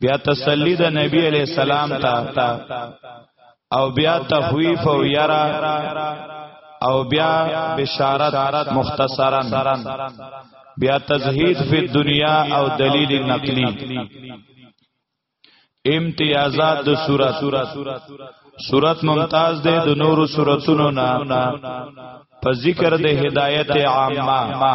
بیا تسلی د نبی علی السلام ته او بیا تخویف او یرا او بیا بشارت مختصرا بیا تزهید فی دنیا او دلیل نقلی امتیازات د صورت صورت ممتاز ده د نورو صورتونو نه په ذکر د هدایت عامه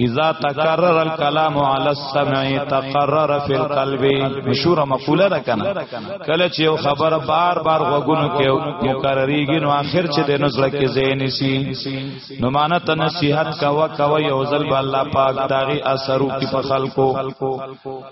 اذا تکرر الكلام على السمع تقرر في القلب مشهور مقوله ده کنه کله چې یو خبره بار بار غوګونو کې مکرریږي نو اخر چې د نظر کې زین شي نو معنا ته نصيحت کا وکوي او ځل الله پاک داغي اثرو کې په خلکو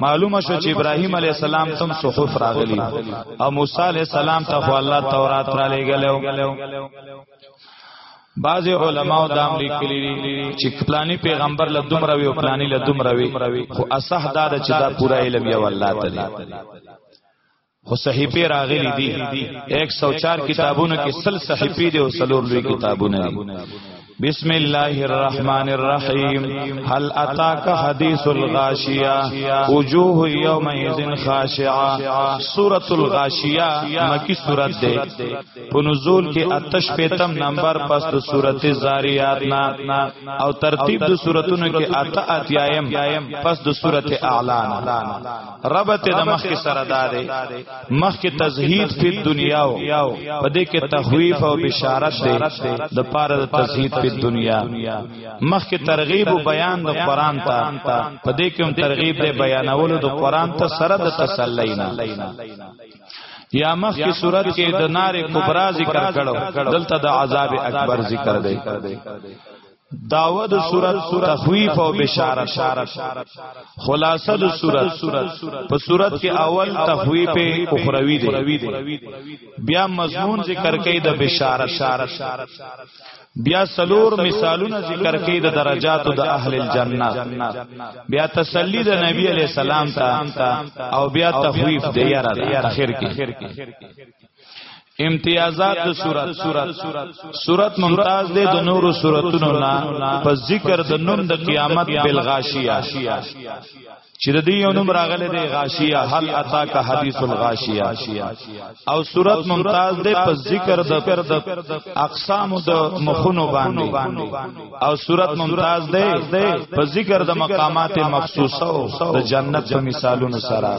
معلومه شو چې ابراهيم عليه السلام تم صحف راغلي او موسی عليه السلام ته خو الله تورات را لګلو بعض علماء دا امر کړی چې پلاني پیغمبر له دومره وی او پلاني له دومره وی خو اصح دا چې دا پوره علم یې والله تعالی خو صحیفه راغلي دي 104 کتابونه کې سل صحیفه دي او سلور لوی کتابونه دي بسم الله الرحمن الرحيم هل اتاك حديث الغاشيه وجوه يومئذ خاشعه سوره الغاشيه مکی سوره ده په نزول کې آتش پیتم نمبر پس د سوره زاریات نا او ترتیب د سوراتونو کې اتا اتیایم پس د سوره اعلان ربط د مخ کې سره داري مخ کې تزهید په دنیا او په دې کې تخویف او بشارت دی د پاره د تزهید په دنیا مخ کې ترغیب او بیان د قران ته په دې کې هم ترغیب دی بیانولو د قران ته سره د تسلی نه یا مخ کی صورت کې د نار کبرا ذکر کړو دلته د عذاب اکبر ذکر دی داوه د صورت تخویف او بشارت خلاصه د صورت په صورت کې اول تخویف اخروی دی بیا مضمون ذکر کوي د بشارت بیا سلور مثالونه ذکر کړي د درجاتو د اهل الجنه بیا تسلی د نبی علی سلام ته او بیا تخویف دی یاره اخر کې امتیازات د صورت صورت صورت ممتاز دی د نورو صورتونو نه په ذکر د نوم د قیامت بل غاشیه چې د دې یو نوم راغلی دی غاشیه هل اتا کا حدیث الغاشیه او صورت ممتاز دی په ذکر د پر د اقسام د مخونو باندې او صورت ممتاز دی په ذکر د مقامات مخصوصه او د جنت په مثالونو سره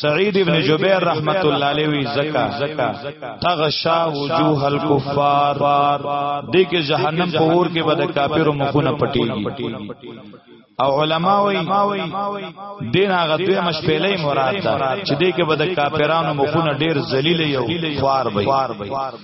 سعید ابن جبیر رحمت الله علیه وی زکا تغشا وجوه الکفار دې کې جهنم په اور کې به د کافرو مخونه پټيږي او علما وی دین هغه دوی مشپېلې مراد ده چې دې کې به د کافرانو مخونه ډیر ذلیل یو خوار وي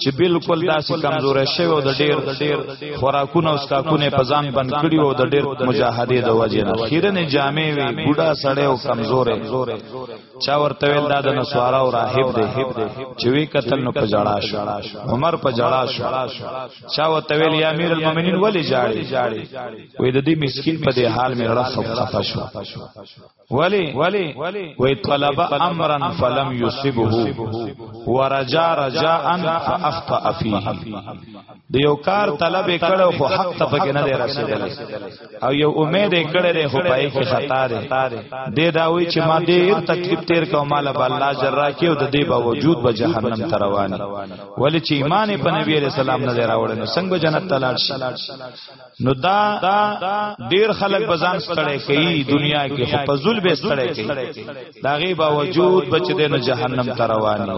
چې بالکل داسې کمزورې شوی او د ډیر خوراکونه او سکاکونه په ځان بند کړی او د ډیر مجاهده د وجې نه خیرنې جامې وي بوډا سړی او کمزورې چا ورته ویل دا د نسوارا او راهب دی چې وی قتل نو په جړا شو عمر په جړا شو چا ورته ویل یا امیر المؤمنین ولی جاړي وې د دې مسكين په دې حال مې رړه خفه شو ولی وی طلب امرا فلم یصبه ورجا رجاء فاخطا فيه د یو کار طلب کړو خو حق ته پکې نه دی رسیدل او یو امید کړی دی خو پای کې خطا دی د دا وی چې ما دې تکلیف تیر کوم مال به الله جرا کې او د دې باوجود به جهنم ته روان ولی چې ایمان په نبی رسول الله نه راوړل څنګه جنت تلاش نو دا ډیر خلک بزان ستړی کوي دنیا کې خو په ظلم به ستړی کوي دا غي باوجود بچ دې نه جهنم ته روان دي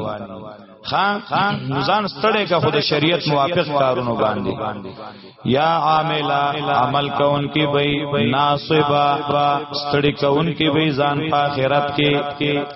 خان نزان ستړی کا خود شریعت موافق کارونو باندې یا عاملا عمل کون کی بی ناصبا ستړی کون کی بی ځان په آخرت کې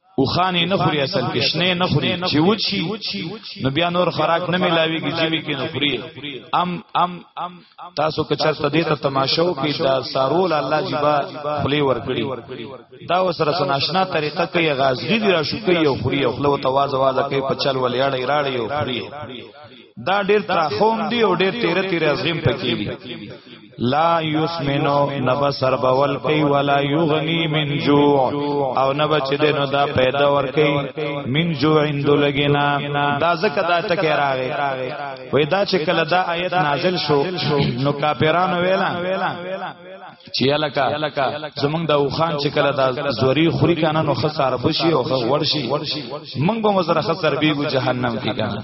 او خانې نه خوري اصل کې شنه نه خوري چې وچی نو بیا نور خوراک نه ملاويږي چې وی کې نه خوري ام ام تاسو که چرته دې ته تماشو کې دا سارول الله جبا خلی ور کړی دا وسره سناشنا طریقه کې غازګي دی را شو کوي او خوري او خلو تواز واز کوي په چل ولې اړې راړې او خوري دا ډیر تراخوم دی او ډیر تیره تیره ازغیم پکې دي لا یسمنو نبا سربول کوي ولا یغنی من جوع او نبا چې دینو دا پیدا ور کوي من جوع اندلګینا دا زکه دا ټکی راغی وای دا چې کله دا آیت نازل شو نو کاپیرانو ویلا چې الکا زمونږ د اوخان چې کله دا زوري خوري کنه نو خسار بشي او ورشي مونږ به مزره خسر بیګو جهنم کې کنه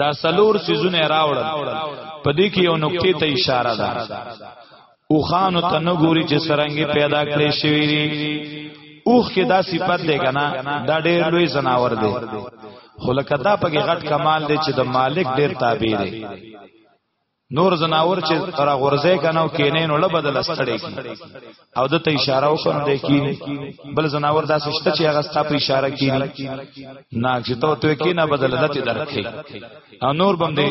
دا سلور سيزونه راوړل په دې کې یو نقطې ته اشاره ده او خانو ته نه ګوري چې سرنګي پیدا کړی شوی دی اوخ کې دا صفت دی کنه دا ډېر لوی زناور دی خو لکه دا پکې غټ کمال دی چې د مالک ډېر تابع دی نور زناور چې را غورځي کنه او کینې نو لبدل استړې کی او د ته اشاره وکړ دی کی بل زناور داسې شته چې هغه ستا په اشاره کینی نه چې ته ته کی نه بدل دته درکې او نور بم دی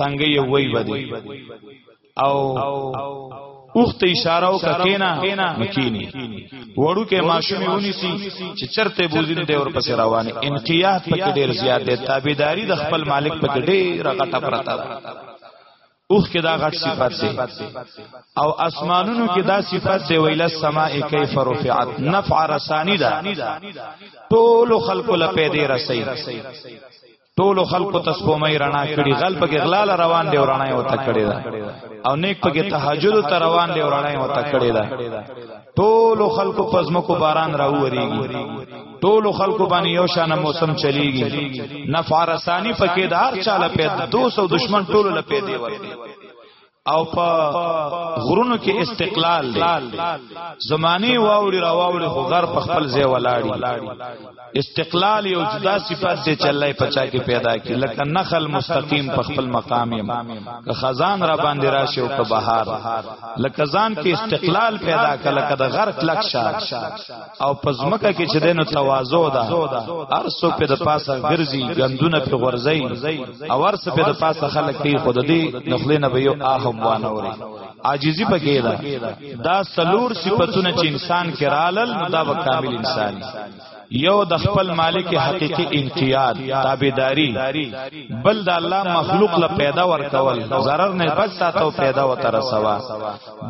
تنګي وی بدی او اوخ ته اشاره او کینا مکینی وړو کې ماشومې ونیسی چې چرته بوزین دی ور پس روانه انقیاد پکې ډیر زیات دی تابعداری د خپل مالک پکې ډیر غټه پرتا ده اوخ کې دا غټ صفات دی او اسمانونو کې دا صفات دی ویل السماء کیف رفعت نفع رسانی دا ټول خلق له پیدا رسي ټولو خلکو ته سپومې رڼا کړي غل په کې غلال روان دی رڼا یې وته کړي دا او نیک په کې تهجد ته روان دی رڼا یې وته کړي دا ټولو خلکو پزمو کو باران راووريږي ټولو خلکو باندې یو شان موسم چلیږي نفارسانی پکې دار چاله پیدا دوست او دشمن ټولو لپاره دی ورته او په غرونو کې استقلال دی زمانه واوړي را واوړي خو غر په خپل ځای ولاړی استقلال یو جدا صفات دی چې الله پچا کې پیدا کی لکه نخل مستقیم په خپل مقام یم که خزان را باندې راشي او که بهار لکه ځان کې استقلال پیدا کړه لکه د غر کلک شار او پزمکه کې چې دینو تواضع ده ارسو په د پاسه ګرځي غندونه په غورځي او ارس په د پاسه خلک کې خود دې نخلینه به یو اهم وانوري عاجزی پکې ده دا سلور صفاتونه چې انسان کې رالل دا به کامل انسان یو د خپل مالک حقيقي انقياد تابعداري بل د الله مخلوق له پیدا ورکول zarar نه بچ ساتو پیدا وتر سوا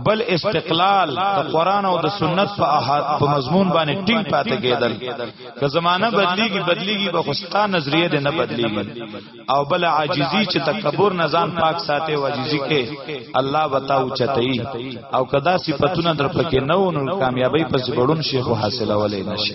بل استقلال د قران او د سنت په احاد په مضمون باندې ټینګ پاتې کېدل که زمانہ بدلیږي بدلیږي به خوستا نظریه دې نه بدلیږي او بل عاجزی چې تکبر نزان پاک ساتي او عاجزی کې الله بتاو چتای او کدا صفاتونه در پکې نه ونو کامیابی پس بړون شیخ حاصله ولې نشي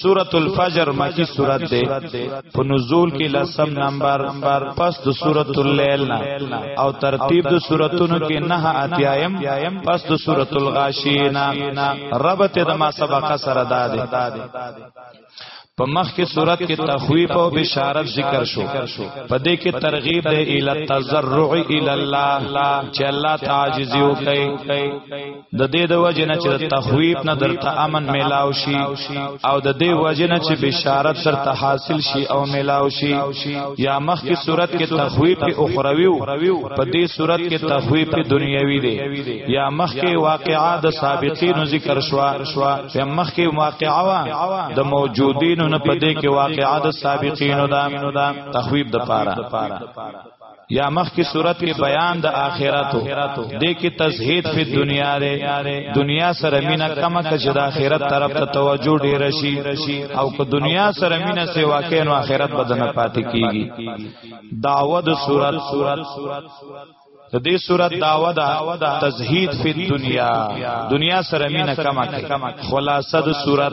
سورۃ الفجر مکی سورۃ ده په نزول کې لسم نمبر نمبر پس د سورۃ الليل نه او ترتیب د سوراتونو کې نه اتیایم پس د سورۃ الغاشینا ربط د ما سبق سره ده په مخ کې صورت کې تخویف او بشارت ذکر شو په دې کې ترغیب دی ال تزرع ال الله چې الله تعجزي وکړي د دې د وجنه چې تخویب نه درته امن میلاو شي او د دې وجنه چې بشارت درته حاصل شي او میلاو شي یا مخ کی صورت کې تخویب په اخروی په دې صورت کې تخویب په دنیوي دی یا مخ کې واقعا د سابقین ذکر شوا یا مخ کې واقعا د موجودین نه په دې کې واقعا د سابقین دا تخویب د پاره یا مخکی صورت کې بیان د آخرت د کې تزهید په دنیا ره دنیا سره مینا کم کچ د آخرت طرف ته توجه ډیر شي او که دنیا سره مینا سی واقع نو آخرت بدنه پاتې کیږي داود صورت د دې صورت داوا دا تزهید فی دنیا دنیا سره مینه کما کوي خلاصه د صورت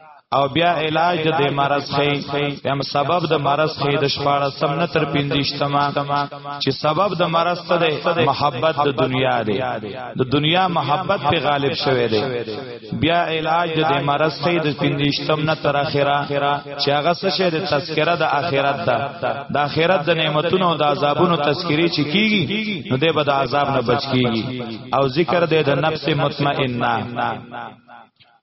او بیا علاج د دې مرض خي هم سبب د مرض خي د شپاره سم نه تر پینځشتما چې سبب د مرض ته د محبت د دنیا دی د دنیا محبت په غالب شوه دی بیا علاج د دې مرض خي د پینځشتم نه تر اخره چې هغه څه شه د تذکره د اخرت ده د اخرت د نعمتونو او د عذابونو تذکری چې کیږي نو دې به د عذاب نه بچ کیږي او ذکر دې د نفس مطمئنه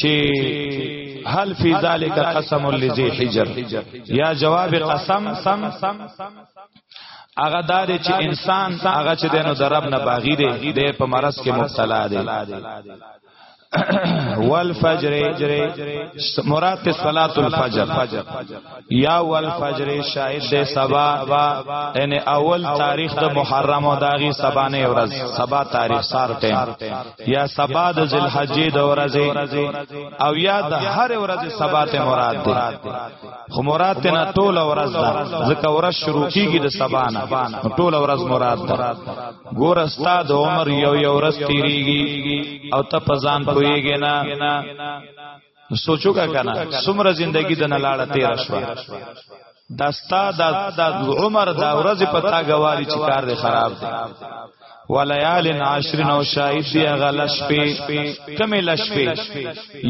چې هل فی ذلک قسم لذی حجر یا جواب قسم سم سم هغه دار چې انسان هغه چې دینو درب نه باغی دی د په مرض کې مبتلا دی والفجر مراد ته صلات الفجر یا والفجر شاهد ده سبا یعنی اول تاریخ د محرم او داغي سبا نه ورځ سبا تاریخ سار ټیم یا سبا د ذلحجې د ورځې او یا د هر ورځې سبا ته مراد دی خو مراد ته نه ټول ورځ ده ځکه ورځ شروع کیږي د سبا نه ټول ورځ مراد ده ګور استاد عمر یو یو ورځ تیریږي او ته پزان پويږي نه نو سوچو کا کنه سمره زندگی د نه لاړه تیر شو داستا د عمر دا ورځ په تا غواړي چې کار دې خراب دی وليال عشر نو شاهد دی هغه لشپې کمه لشپې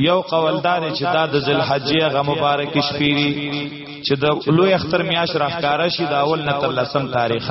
یو قوالدار چې دا د ذل حجې هغه مبارک شپې دي چې د لوی اختر میاش راخاره شي دا اول نه تر لسم تاریخ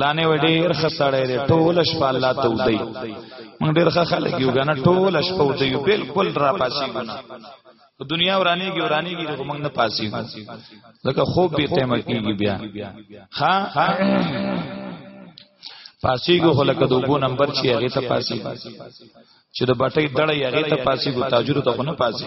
لانه و ډیر خسړې دې ټول شپه الله ته ودی موږ ډیر ښه خلک یو غنه ټول شپه ودی بالکل را پاسې ګنا په دنیا ورانی کې ورانی کې خو موږ نه پاسې ګو لکه خوب به ته مکیږي بیا ها پاسې ګو خو لکه دوبو نمبر چې هغه ته پاسې چې د بټۍ دړې هغه ته پاسې ګو تاجر ته خو نه پاسې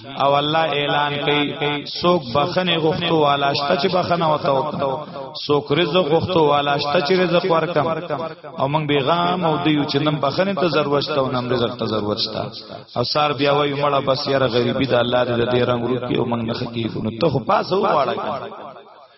او الله اعلان کوي سوک بخنه غختو والا شته چې بخنه وتاو سوک رزق غختو والا شته چې رزق ورکم او موږ بیغام او دیو چې نن بخنه ته ضرورت شته او نن رزق ته ضرورت شته او سار بیا وای مړه بس یاره غریبی د الله دې دې رنگ ورکی او موږ نه خکیږو نو ته خو پاسه وواړه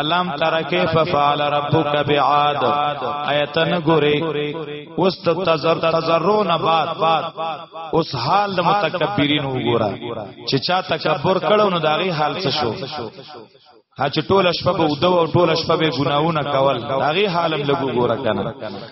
الم تر کیف فعل ربک بعاد ایتن ګوري اوس ته تزر تزرون بعد بعد اوس حال د متکبرین وګوره چې چا تکبر کړو نو داغي حال څه شو هچ ټول شپه به ودو او ټول شپه به ګناونه کول هغه حالم لګو ګوره کنه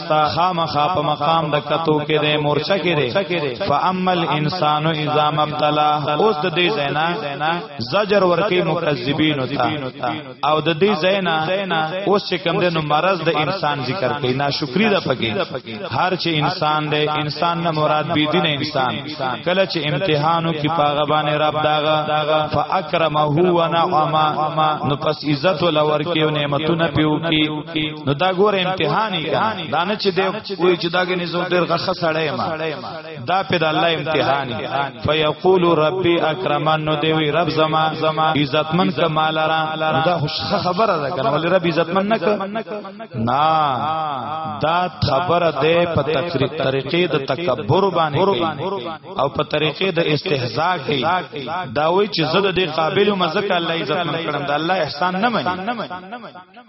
ستا خامخا په مقام د کتو کې د مورچه کې دی فاما الانسان اذا مبتلا اوس د دې زینا زجر ورکی مکذبین تا او د دې زینا اوس چې کوم د مرض د انسان ذکر کوي ناشکری ده پکې هر چې انسان دی انسان نه مراد بی دین انسان کله چې امتحانو کې پاغه باندې رب داغه فاکرمه ونعما نو پس عزت ولور کې نعمتونه پیو کې نو دا ګور امتحاني کنه دا نه چې دی وای چې دا غني زو ډیر غخه سړی ما دا په د الله امتحاني فیقول ربي اکرمن نو دی وی رب زما زما عزتمن کمال را دا خوش خبره ده کنه ولې رب عزتمن نه نه دا خبره ده په تقریر طریقې د تکبر باندې او په طریقې د استهزاء کې دا وای چې زده د قابل مزک الله عزتمن کړم دا الله احسان نه مني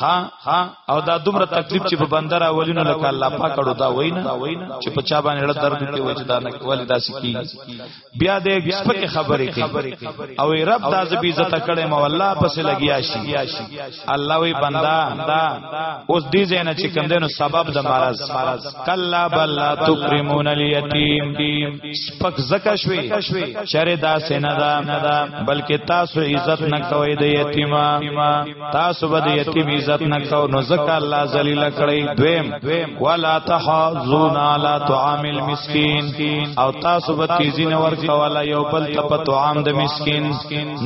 ها او دا دومره تکلیف چې په بندر اولینو لکه الله پاک اړو دا وینا چې په چا باندې لړ درد کې وځي دا نه ولې داسې کی بیا دې سپکه خبرې کوي او رب دا ز بي عزت کړي مو الله پسې لګیا شي الله وی بندا اوس دې زنه چې کم دینو سبب د مرز کلا بل تکرمون الیتیم سپک زکه شوي شر دا سینه دا بلکې تاسو عزت نه کوي د یتیمه تاسو به د یتیم عزت نه کو نو زکه الله ذلیل کړی دویم ولا تحزون علی طعام المسکین او تاسو به تیزی نه ور کولا یو بل ته په طعام د مسکین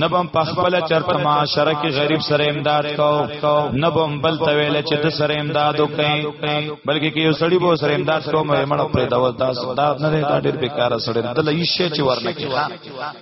نبم په خپل چرته معاشره کې غریب سره امداد کو نبم بل ته ویل چې د سره امداد وکړي بلکې کې یو سړی به سره امداد کوم مړ پر دا وتا دا نه دا ډیر بیکاره سړی دل یې شی چې ورنه کې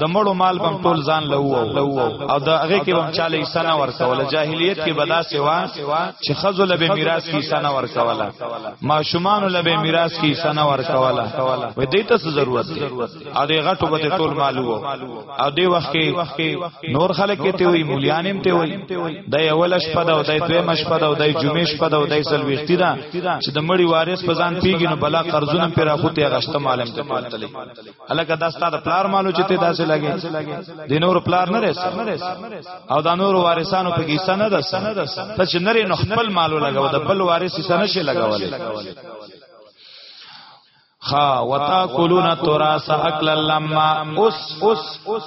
د مړو مال بم ټول ځان لوو او د هغه کې بم چاله سنه ورکول جاهلیت کې بدا سوا چې خزو لبه میراث کې سنه ورکول ما شومان لبه میراث کې سنه ورکول و دې ته ضرورت دی او دې غټو به ټول مال وو او دې وخت کې نور خلک ته وي مولیانم ته وي د اول شپه دا او د دویم شپه دا او د جمعې شپه دا او د سلويختی دا چې د مړي وارث په ځان پیګنو بلا قرضونه پر اخو ته غشته معلم ته پورتلې الکه دا ستاسو پلار مالو چې ته داسې لګې د نور پلار نه رس او دا نور وارثانو په کیسه نه ده ته چې نری نو خپل مالو لګاو د بل وارث سره نشي لګاولې خا وتاکلون تراس اکل لما اس اس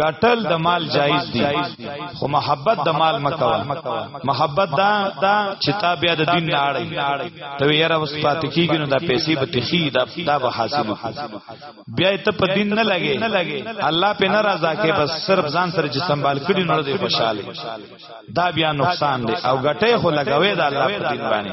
ګټل د مال جایز دی خو محبت د مال مکوا محبت دا چې تا بیا د دین نه اړي ته یې راوس پات کیږي نو دا پیسې به تخی دا دا به حاصل بیا ته په دین نه لګي الله په ناراضه کې بس صرف ځان سره چې سنبال کړي نو دې خوشاله دا بیا نقصان دی او ګټه خو لګوي دا الله په دین باندې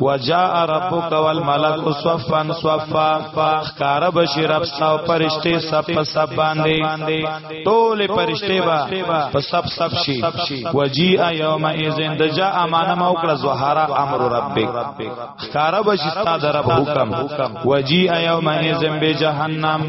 وجاء ربک والملک صفا صفا خار بشی رب ساو پرشته سب په سب باندې ټول پرشته با په سب سب شي وجيء يوم اذن د جاء امانه مو کړه زهرا امر ربک خار بشی ستاد رب حکم وجيء يوم اذن به جهنم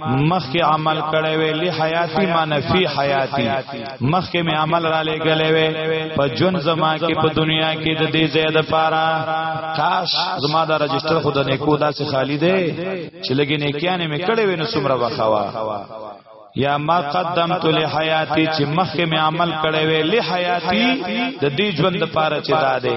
مخکې عمل کړي وي لی حیاتی معنی فی حیاتی مخکې می عمل را لګلې وي په جون زما کې په دنیا کې د دې زیاده پارا کاش زما دا رجستر خود نه کو دا سه خالی دی چې لګې نه کیانه می کړي وي نو سمره وخوا یا ما قدمت لحیاتی چې مخکې می عمل کړي وي لحیاتی د دې ژوند لپاره چې دا دی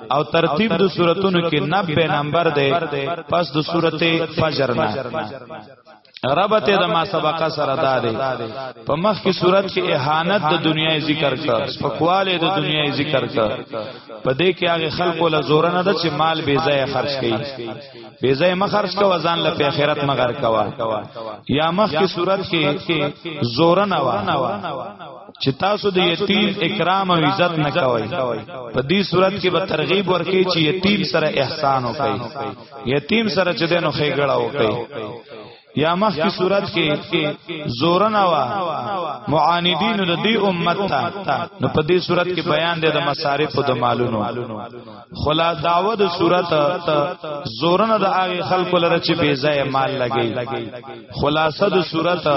او ترتیب د سوراتونو کې 90 نمبر دی پس د سورته فجر نه ربط د ما سبقه سره دا دی په مخ کی صورت کې اهانت د دنیا ذکر کا سپکواله د دنیا ذکر کا په دې کې هغه خلکو له زور نه د چې مال بې ځای خرج کړي بې ځای م خرج کا وزن له په آخرت مگر کوا یا مخ کی صورت کې زور نه وا چې تاسو د یتیم اکرام او عزت نه کوي په دې صورت کې به ترغیب ورکړي چې یتیم سره احسان وکړي یتیم سره چې دنو خېګړه وکړي یا مخ کی صورت کې زورنا وا معاندین د دې امت ته نو په دې صورت کې بیان دی د مصارف او د مالونو خلا دعوه د صورت زورنا د هغه خلکو لره چې بے ځای مال لګي خلاصه د صورت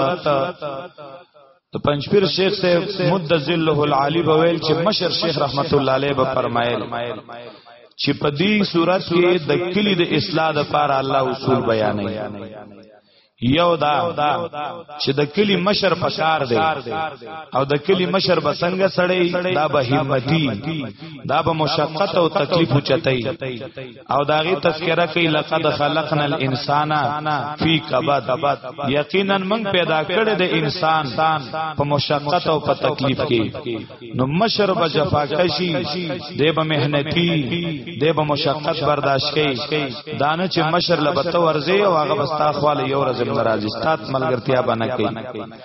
د پنځپیر شیخ سے مد ذله العالی بویل چې مشر شیخ رحمت الله علیه به فرمایل چې په دې صورت کې د کلی د اصلاح لپاره الله اصول بیانې یو دا چې د کلی مشر پکار دی او د کلی مشر بسنګ سړی دا به همتی دا به مشقت او تکلیف چتای او داغه تذکرہ کوي لقد خلقنا الانسان فی کبد یقینا من پیدا کړی د انسان په مشقت او په تکلیف کې نو مشر به جفا کشي د به مهنتی د به مشقت برداشت کوي دانه چې مشر لبته ورزي او هغه بستا خواله یو ورځ ناراضي ستات ملګرتیا باندې کوي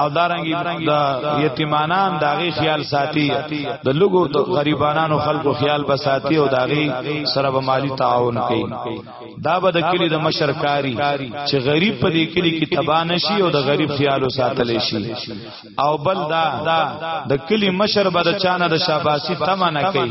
او دارنګي د یتیمانان داغي خیال ساتي د لګو د غریبانو خلکو خیال به ساتي او داغي سره به مالی تعاون کوي دا به د کلی د مشرکاری چې غریب په دې کلی کې تبا نشي او د غریب خیال ساتل شي او بل دا د کلی مشر به د چانه د شاباسي تمه نه کوي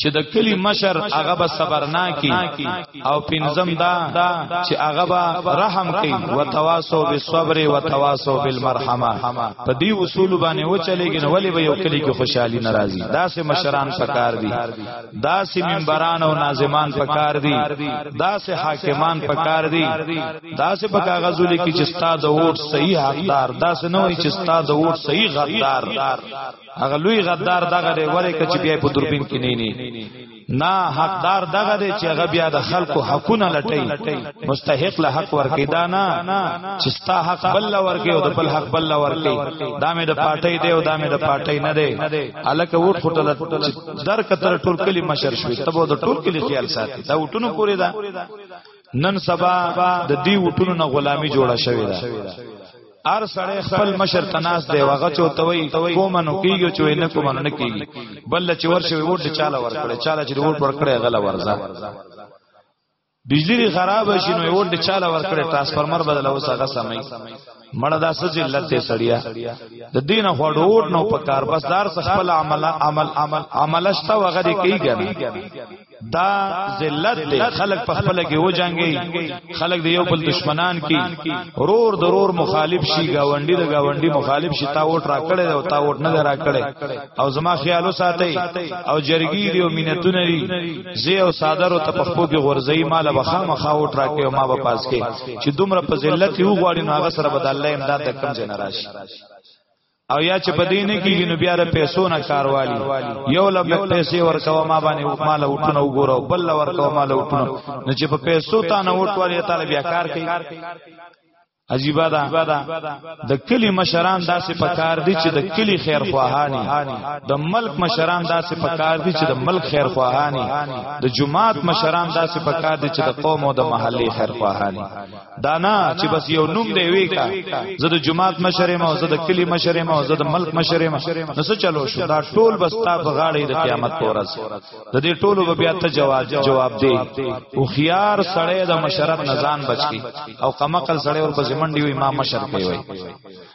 چې د کلی مشر هغه به صبرناکي او پنځم دا چې هغه به رحم کوي وتواصو بالصبر وتواصو بالمرحمه په دې اصول باندې و چلےږي نو ولې به یو کلی کې خوشحالي ناراضي داسې مشران پکار دي داسې منبران او ناظمان پکار دي داسې حاکمان پکار دي داسې په کاغذو لیکي چې ستاد ووټ صحیح حقدار داسې نه وي چې ستاد ووټ صحیح غدار هغه لوی غدار دغه دی ورې کچ بیا په دوربین کې نه نه نه حقدار دغه دی چې هغه بیا د خلکو حقونه لټي مستحق له حق ورکې دا نه چې ستا حق بل ورکې او د بل حق بل ورکې دا مې د پارټۍ دی او دا مې د پارټۍ نه دی الکه وټ خټل در کتر ټول کلی مشر شوی تبو د ټول کلی خیال ساتي دا وټونو پورې دا نن سبا د دې وټونو نه غلامی جوړه شوې ده ار سړی خپل مشر تناس دی وغه چوتوي کومنو کیږي چوي نه کومنو نه کیږي بل چې ورشي ووټ چاله ورکړي چاله چې ووټ ورکړي غلا ورزا بجلی خراب شي نو ووټ چاله ورکړي ترانسفارمر بدل اوس هغه سمي مړه دا سچ علت ته سړیا د دینه هډوټ نو په کار بس دار خپل عمل عمل عمل عملشته وغه دی کیږي دا ذلت دی خلق په خپل کې و جنگي خلق دی یو بل دشمنان کی رور ضرور مخالف شي گاونډي د گاونډي مخالف شي تا وټ را کړي او تا وټ نه را کړي او زما خیال ساتي او جرګي دی او مينتونه دی زه او صادر او تپخپو کې غرزي مال بخا مخا وټ را کې او ما به پاس کې چې دومره په ذلت یو غواړي نو هغه سره بد الله امداد کم جن راشي او یا چې په دې نه کېږي نو بیا د پیسو نه کاروالي یو لم پیسې ورکوه ما باندې مال وټونه وګوره بل ورکوه مال وټونه نو چې په پیسو تا نه وټوالي تعالی بیا کار کوي عجیب ده د کلی مشران داسې پکار دي چې د کلی خیر خواهانی د ملک مشران داسې پکار دي چې د ملک خیر خواهانی د جماعت مشران داسې پکار دي چې د قوم او د محلي خیر خواهانی دانا چې بس یو نوم دی وی کا زه د جماعت مشره ما زه د کلی مشره ما زه د ملک مشره ما نو څه چلو شو دا ټول بس تا په غاړې د قیامت پورز د دې ټولو به بیا ته جواب جواب دی او خيار سړی د مشرت نزان بچی او کمقل سړی ور په زمنډي وي ما مشر کوي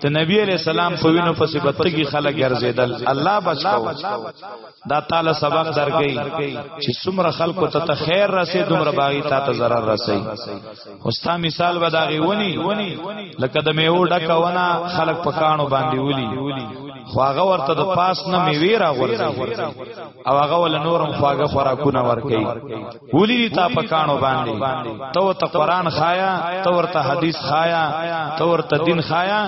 ته نبی علیہ السلام په وینو پسې بتګي خلک ګرځیدل الله بچاو دا تعالی سبق درګی چې څومره خلکو ته ته خیر رسې دومره باغی ته ته zarar رسې خوستا مثال به دا غیونی لکه د میو ډکه ونه خلک په کانو باندې ولي خو هغه ورته د پاس نه میوي را غورځي او هغه ول نورم خواږه خوراکونه ورکي ولی دی تا پکانو باندې تو ته قران خایا تو ورته حدیث خایا تو ورته دین خایا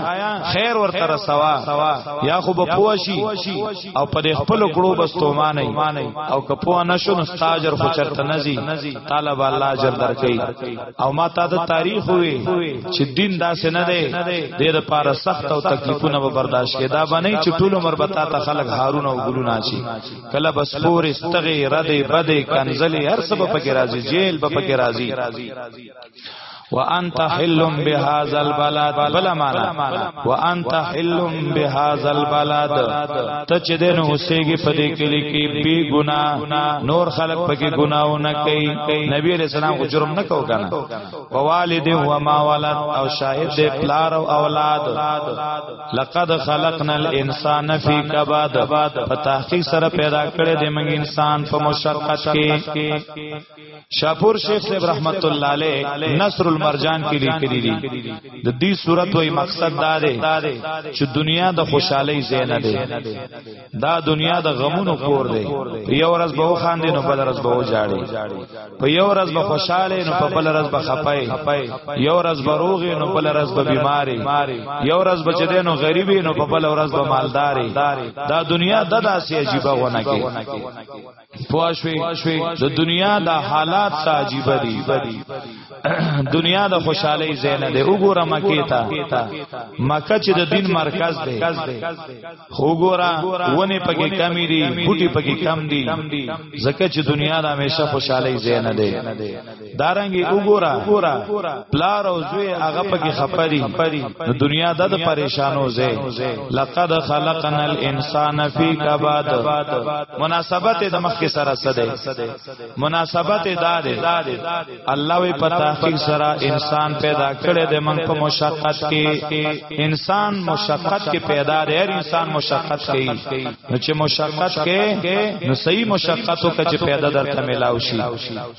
خیر ورته رسوا یا خو به پوشي او پر خپل کړو بس تو معنی او کپو نشو نستاجر خو چرته نزي طالب الله اجر درکې او ما تا د تاریخ وي چې دین داسې نه دی د دې لپاره سخت او تکلیفونه به برداشت کړي دا باندې چې ټول عمر به تا ته خلک هارون او ګلونه شي کله بس پور استغی ردی بدی کنزلی هر سبب پکې راځي جیل به پکې راځي وانت حل بهذا البلد بلا معنا وانت حل بهذا البلد ته چې دین اوسېږي په دې کلی کې بی ګنا نور خلق پکې ګناونه کوي نبی علیہ السلام کو جرم نه کو کنه ووالد و ما ولد او شاهد دې پلار او اولاد لقد خلقنا الانسان فی کبد په تحقیق سره پیدا کړی د موږ انسان په مشقت کې شاپور شیخ صاحب رحمت الله علیه نصر المرجان کې لیکلی دي د دې صورت وای مقصد دا دی چې دنیا د خوشحالي زینه ده دا دنیا د غمونو کور دی په یو ورځ به وخاندې نو بل ورځ به وجاړې په یو ورځ به خوشاله نو په بل ورځ به خپای یو ورځ به روغ نو بل ورځ به بیماری یو ورځ به چدې نو غریب نو په بل ورځ به مالداري دا دنیا د داسې عجیب غونه کې پوښوي د دنیا د حالات عجیب دي دنیا د خوشحالي زین ده وګوره مکه تا مکه چې د دین مرکز ده وګوره ونه پکې کمی دي بوټي پکې کم دي زکه چې دنیا د همیشه خوشحالي زین ده دارنګي وګورا پلار او زوی هغه پکې خپري نو دنیا د پریشانو زه لقد خلقنا الانسان فی کباد مناسبت د مخ کې سره سده مناسبت دا ده الله وی په تحقیق سره انسان پیدا کړی د من په مشقت کې انسان مشقت کې پیدا دی هر انسان مشقت کوي نو چې مشقت کې نو صحیح مشقتو کې پیدا درته ملاوي شي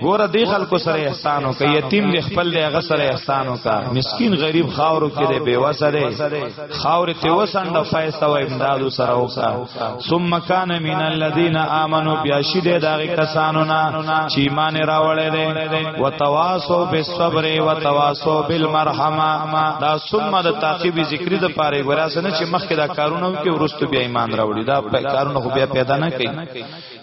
ګوره دی خلکو سره احسان وکي یتیم دی خپل دی هغه سره احسان وکا مسکین غریب خاورو کې دی بیوسه دی خاور ته وسند فیصله او امداد سره وکا ثم کان من الذین آمنو بیا شید دغه کسانو نه چې ایمان راوړل دي وتواصو بالصبر وتواصو بالمرحمه دا ثم د تعقیب ذکر د پاره ګوراسنه چې مخکې دا کارونه کې ورستو بیا ایمان راوړي دا کارونه خو بیا پیدا نه کوي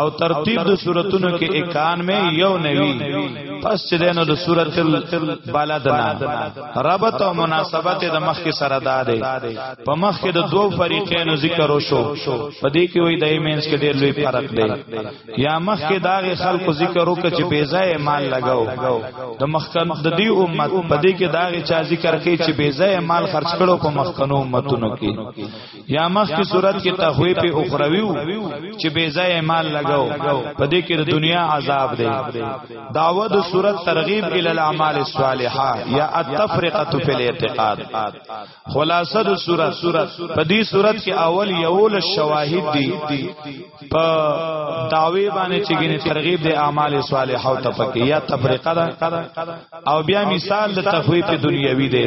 او ترتیب د سوراتونو کې 91 یو نوی پس چې دینو د سورۃ البلد نه ربط او مناسبت د مخ کې سره دادې په مخ کې د دوو فریقینو ذکر وشو په دې کې وای د ایمنس کې ډېر لوی فرق دی یا مخ کې داغه خلکو ذکر وکړي چې بے ځای مال لګاو د مخکن د دې امت په دې کې داغه چا ذکر کوي چې بے ځای مال خرج کړو په مخکنو امتونو کې یا مخ کی صورت کې تخویف اخروی چې بے ځای مال لګاو په دې کې د دنیا عذاب دی دعوت صورت ترغیب ال الاعمال الصالحه یا التفرقه فی الاعتقاد خلاصه د صورت په دې صورت کې اول یول شواهد دی په داوی باندې چې ګینه ترغیب د اعمال صالحه او تفکیه یا تفرقه او بیا مثال د تخویف دنیوي دی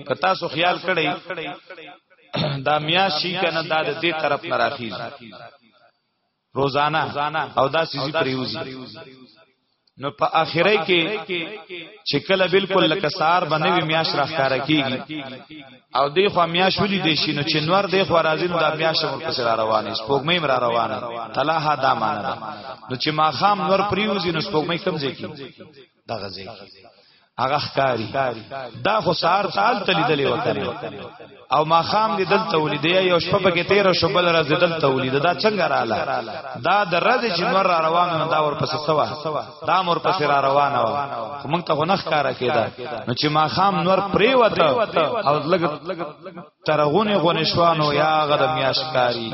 که تاسو خیال کړئ دا میاشي کنه دا د دې طرف نه راخیز روزانه او دا سيزي پریوزي نو په اخره کې چې کله بالکل لکه سار باندې میاش راخاره کیږي او دی خو میاش ولې دی شي نو چې نور دی خو راځي نو دا میاش ورپس را روانه سپوږمۍ را روانه تلاها دا معنا ده نو چې ما خام نور پریوزي نو سپوږمۍ کم ځای کی دغه ځای هغه ښکاری دا خو سار تال تلی دلی وکړي او ما خام دې دلته ولید یو شپه پکې 13 شو بل راز دلته ولید دا څنګه رااله دا د رز چې مر را روانه دا ور پس سوا دا مر پس را روانه و خو مونږ ته نه ښکارا کېده نو چې ما خام نور پری وته او لګ ترغونه غونې شوانو یا غد میاشکاری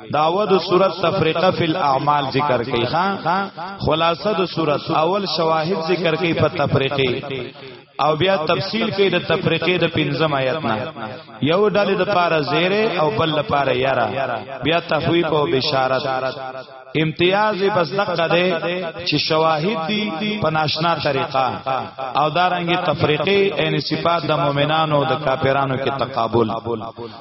داوه د صورت تفریقه فی الاعمال ذکر کوي خان خلاصه د صورت اول شواهد ذکر کوي په تفریقه او بیا تفصیل کوي د تفریقې د پنځم آیت نه یو ډلې د پاره زیره او بل لپاره یرا بیا تخویف او بشارت امتیاز بس دقه ده چې شواهد دي په ناشنا طریقه او دارنګي تفریقې ان صفات د مؤمنانو د کافرانو کې تقابل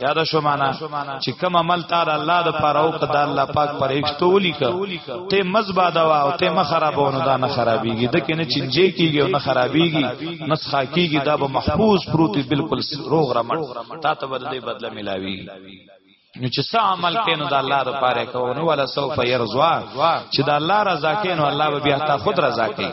یاد شو معنا چې کوم عمل تعالی الله د پاره او کدا الله پاک پر ایکستو ولیک ته مزبا دوا او ته مخربونه دا نه خرابيږي د کنه چنجي کیږي او نه خرابيږي نسخه کیږي دا به محفوظ پروتي بالکل روغ رمټ تا ته بده بدله ملاوي نو چې څه عمل کینو د الله لپاره کوو نو ولا سوف يرزوا چې د الله رضا کینو الله به بیا تا خود رضا کوي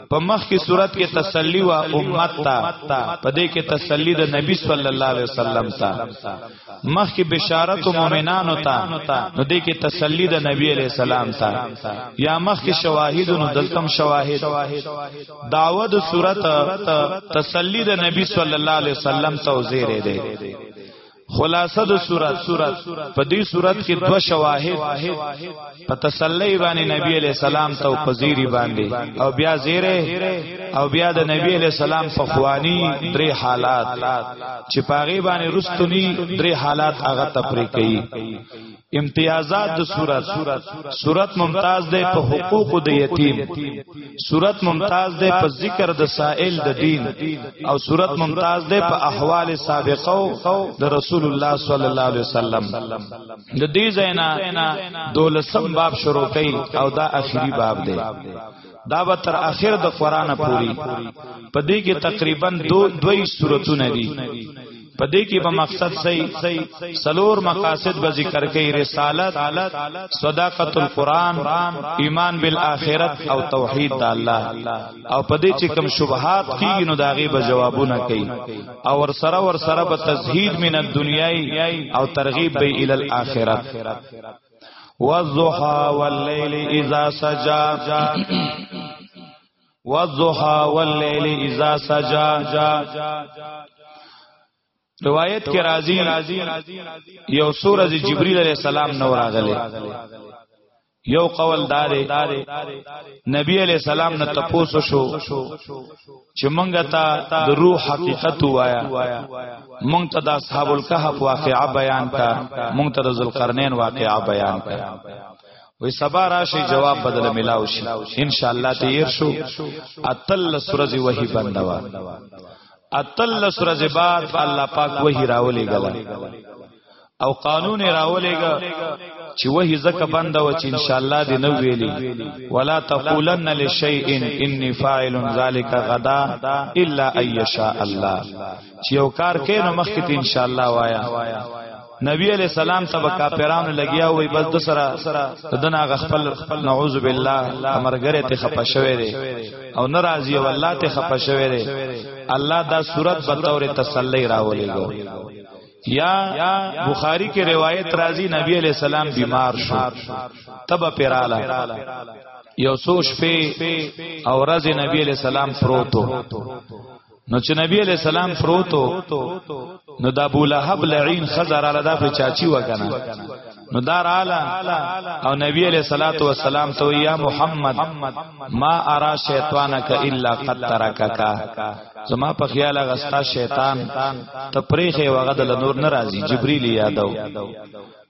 په مخ کې صورت کې تسلی وا امت تا په دې کې تسلی د نبی صلی الله علیه وسلم تا مخ کې بشارت مؤمنانو تا نو دې کې تسلی د نبی علیہ السلام تا یا مخ کې شواهد نو دلتم شواهد دعوه د صورت تسلی د نبی صلی الله علیه وسلم ته وزیره ده خلاصه د صورت په دې صورت کې دو شواهد په تسلی باندې نبی علی سلام ته په زیری باندې او بیا زیره او بیا د نبی علی سلام په خوانی درې حالات چې پاغي باندې رستنی درې حالات هغه تفریق کړي امتیازات د صورت صورت ممتاز ده په حقوق د یتیم صورت ممتاز ده په ذکر د سائل د دین او صورت ممتاز ده په احوال سابقه د رسول الله صلی الله علیه وسلم د دې زینا دولسم باب شروع کړي او دا اخیری باب ده دا به تر اخر د قران پوری په دې کې تقریبا دو دوی سورتونه دي په دې کې به مقصد صحیح سلور مقاصد به ذکر کوي رسالت صداقت القرآن ایمان بالآخرت او توحید د الله او په دې چې کوم شبهات کیږي نو داغه به جوابونه کوي او ور سره ور سره به تزهید من الدنیای او ترغیب به ال الاخرت والضحى والليل اذا سجى والضحى والليل اذا سجى روایت کې راځي یو سورج جبريل عليه السلام نو راغله یو قول دار نبی علیہ السلام نه تپوسو شو چې مونږه تا د روح حقیقت وایا مونږ ته د اصحاب الکهف واقعا بیان کا مونږ ته د ذوالقرنین واقعا بیان کا وی سبا راشي جواب بدل ملاو شي ان شاء الله تیر شو اتل سورزي وਹੀ بندوا اتل سورزي بعد الله پاک وਹੀ راولې غلا او قانون راولې غا چې وਹੀ زکه بند و چې ان شاء الله دې نو ویلي ولا تقولن لشیء انی فاعل ذلک غدا الا ان یشاء الله چې یو کار کین مخکې ان شاء الله وایا نبی علیہ السلام ته کافرانو لګیا وای بس د سره دنا غفل نعوذ بالله امرګره ته خپه شوی دی او ناراضی او الله ته خپه شوی دی الله دا صورت په تور تسلی راولېګو یا بخاری کې روایت راځي نبی علیہ السلام بیمار شو تب پیراله یو سوش په او راز نبی علیہ السلام پروتو نو چې نبی علی سلام پروتو نو د ابو لهب لعین خزر علی دا په چاچی وکنه نو دار اعلی او نبی علی صلوات و سلام تو یا محمد ما ارا شیطانک الا قد ترکک زما په خیال غستا شیطان ته پریخه وغه د نور ناراضی جبرئیل یادو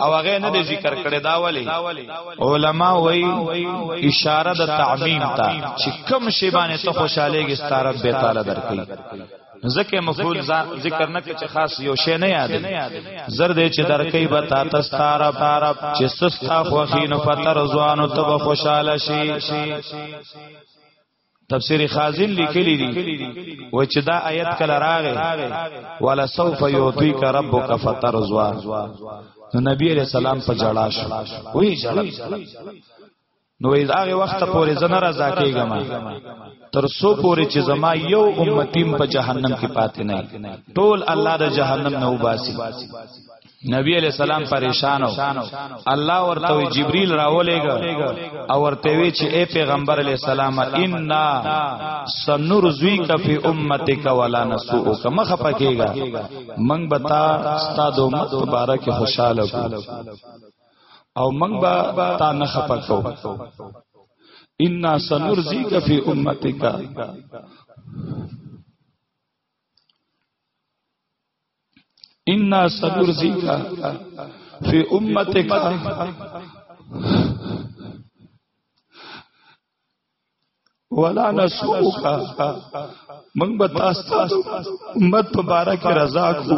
او هغه نه دی ذکر کړی دا ولی علما وای اشاره د تعمیم ته چې کم شی باندې ته خوشالهږي ستاره به تعالی درکې ذکر مفعول ذکر نه چې خاص یو شی نه یاد زرد چې درکې به تا تستاره پارب چې سستا خوخینو پتر ځوانو ته خوشاله شي تفسیر خازن لیکلی دی و چې دا آیت کله راغې ولا سوف یعطیک ربک فترزوا نو نبی علیہ السلام په جړا شو وی جړا نو ایز هغه وخت پورې زنه رضا کېږم تر سو پورې چې زما یو امتیم په جهنم کې پاتې نه ټول الله د جهنم نه وباسي نبی علیہ السلام پریشانو الله ورته جبريل راولېګ او ورته وی چې اے پیغمبر علیہ السلام انا سنرزویک فی امتک ولا نسوک مخ پکېګا من بتا استاد امت مبارک خوشاله کو او من با تا نه خپکو انا سنرزیک فی امتک انا سنرزیک فی امتک ولا نسوک من بتا ستاسو امت په بارا کې رضا کو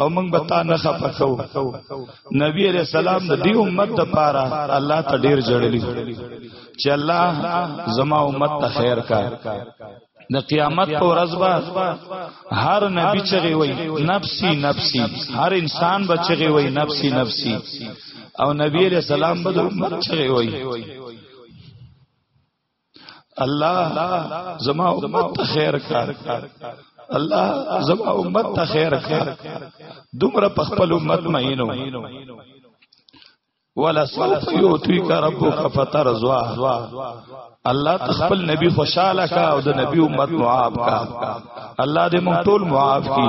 او من بتا نه خپکو نبی علیہ السلام د دې امت د پاره الله ته ډیر جړلی چې الله زما امت ته خیر کا د قیامت په ورځ به هر نبی چغي وي نفسي نفسي هر انسان به چغي وي نفسي نفسي او نبی علیہ السلام به امت چغي وي الله زما امت ته خیر کار الله زما امت ته خیر کار دومره په خپل امت مینو ولا سوف یوتیک ربک فترضوا الله تخپل نبی خوشاله کا او د نبی امت معاف کا الله دې موږ ټول معاف کی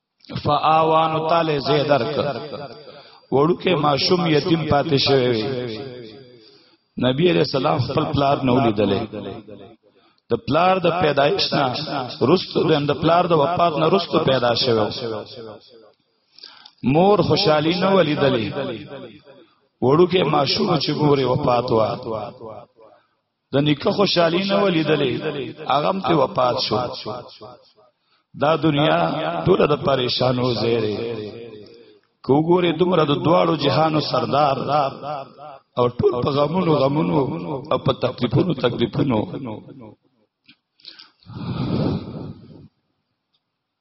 فاوانو تعالی زه درک وړوکه ماشوم یتیم پاتې شوی وي نبی علیہ السلام خپل پلار نو لیدلې د پلار د پیدایش نه رستو د پلار د وفات نه رستو پیدا شوی مور خوشحالی نه ولیدلې وړوکه ماشوم چې ګوره وفات وا د نیکه خوشحالی نه ولیدلې هغه ته وفات شو دا دنیا ټوله د پریشانو زیره کوګوره دومره د دواړو جهانو سردار او ټول په غمونو غمونو او په تکلیفونو تکلیفونو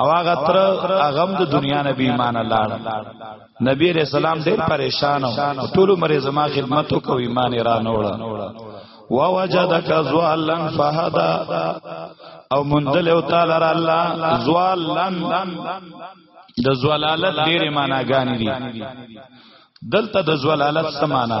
او هغه تر هغه د دنیا نبی ایمان لاړ نبی رسول الله ډیر پریشان او ټول مری زما خدمت کو ایمان را نوړ و وجدک زوالن فهدا او مندل او تعالی را الله زوالن د زوالالت ډیر معناګانی دي دلته د زوالالت سمانا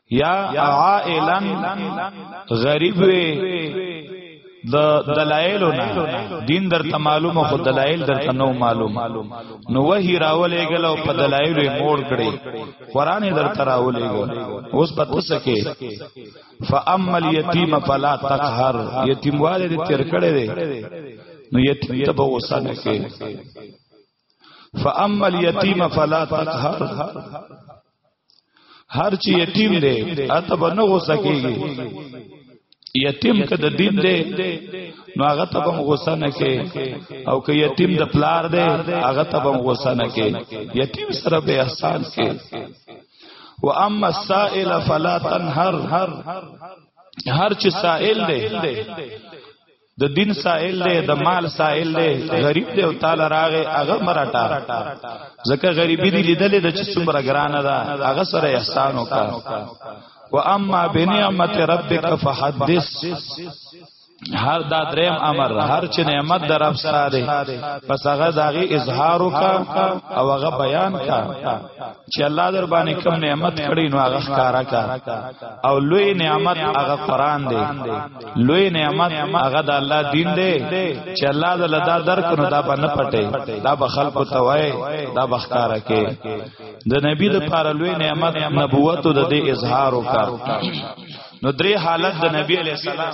یا عائلا غریب وی د دلایل نه دین در ته معلومه خو دلایل در ته نو معلوم نو وਹੀ راولې غل او په دلایل یې موړ کړي قران در ته راولې غل اوس په تاسو کې فاما الیتیم فلا تقهر یتیم والے دې تیر کړي دي نو یتیم ته به وسانه کې فاما الیتیم فلا تقهر هر چې یتیم دی اته به نه غوسه کیږي یتیم که د دین دی نو هغه ته به غوسه نه کې او که یتیم د پلار دی هغه ته به غوسه نه کې یتیم سره به احسان کې و اما السائل فلا تنهر هر چې سائل دی د دین سائل دی د مال سائل دی غریب دی او تعالی راغه هغه مراټا زکه غریبی دی لیدلې د چې څومره ګرانه ده هغه سره احسان وکا و اما بنعمت ربک فحدث هر دا دریم امر هر چې نعمت در رب سره دی پس هغه داغي اظهار وکا او هغه بیان کا چې الله در باندې کوم نعمت کړی نو هغه ښکارا کا او لوی نعمت هغه قران دی لوی نعمت هغه د الله دین دی چې الله د لدا در کنو دا باندې پټه دا به خلق ته وای دا بخکارا کې د نبی د پاره لوی نعمت نبوت د دې اظهار وکړ نو درې حالت د نبی علی السلام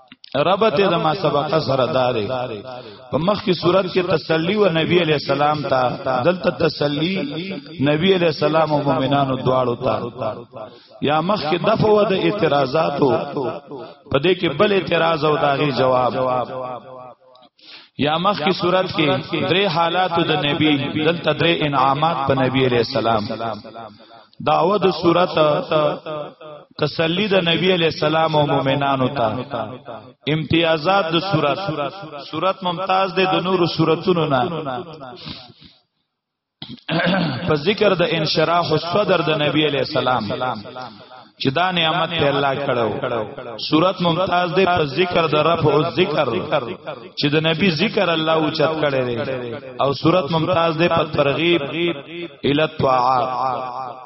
ربط د ما سبق سره داري په مخ کی صورت کې تسلی و نبی علی السلام ته دلته تسلی نبی علی السلام او مؤمنانو دواړو ته یا مخ کې دفع و د اعتراضاتو په دې کې بل اعتراض او داغي جواب یا مخ کی صورت کې درې حالات د نبی دلته درې انعامات په نبی علیہ السلام داوه د صورت تسلی د نبی علیہ السلام او مؤمنانو ته امتیازات د صورت صورت ممتاز ده د نورو صورتونو نه په ذکر د انشراح الصدر د نبی علی السلام چې دا نعمت ته الله کړو صورت ممتاز دی په ذکر د رب او ذکر چې د نبی ذکر الله او چت کړي دی او صورت ممتاز دی په ترغیب ال طاعات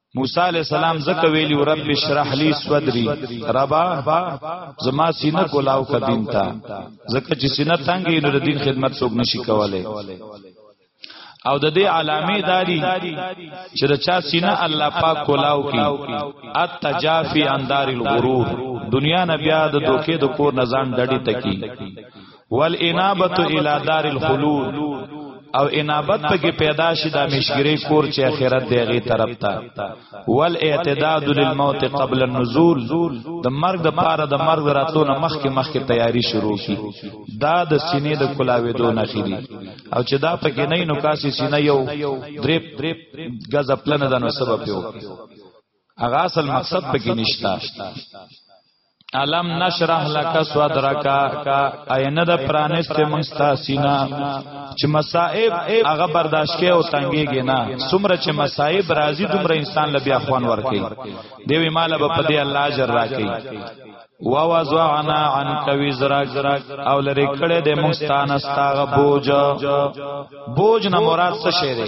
موسی علی السلام زکه ویلی رب اشرح لی صدری ربا زما سینه کولاو ک دین تا زکه چې سینه تنګې نو د دین خدمت څوک نشي کولای او د دې علامه داری چې د چا سینه الله پاک کولاو کی اتجافی اندار الغرور دنیا نه بیا د دوکې د کور نزان ډډی تکی والانابت الى دار الخلود او انابت پکې پیدا شي د مشګری کور چې اخرت دی غي طرف ته ول اعتداد للموت قبل النزول د مرګ د پاره د مرګ راتلو نه مخکې مخکې تیاری شروع کی دا د سینې د کلاوې دو نه خېری او چې دا پکې نه نو کاسي سینې یو دریپ غزا پلن د نو سبب یو هغه اصل مقصد پکې نشتا علم نشرح لك صدرك اینه د پرانست منستا سینا چې مصائب هغه برداشت کې او تنګيږي نه سمره چې مصائب راځي دومره انسان لبیا خوان ورکي دیوی مال به پدې الله اجر راکي ووزعنا عنك وزرك او لري کړه د مستانه ستاغه بوج بوج نه مراد څه شی دی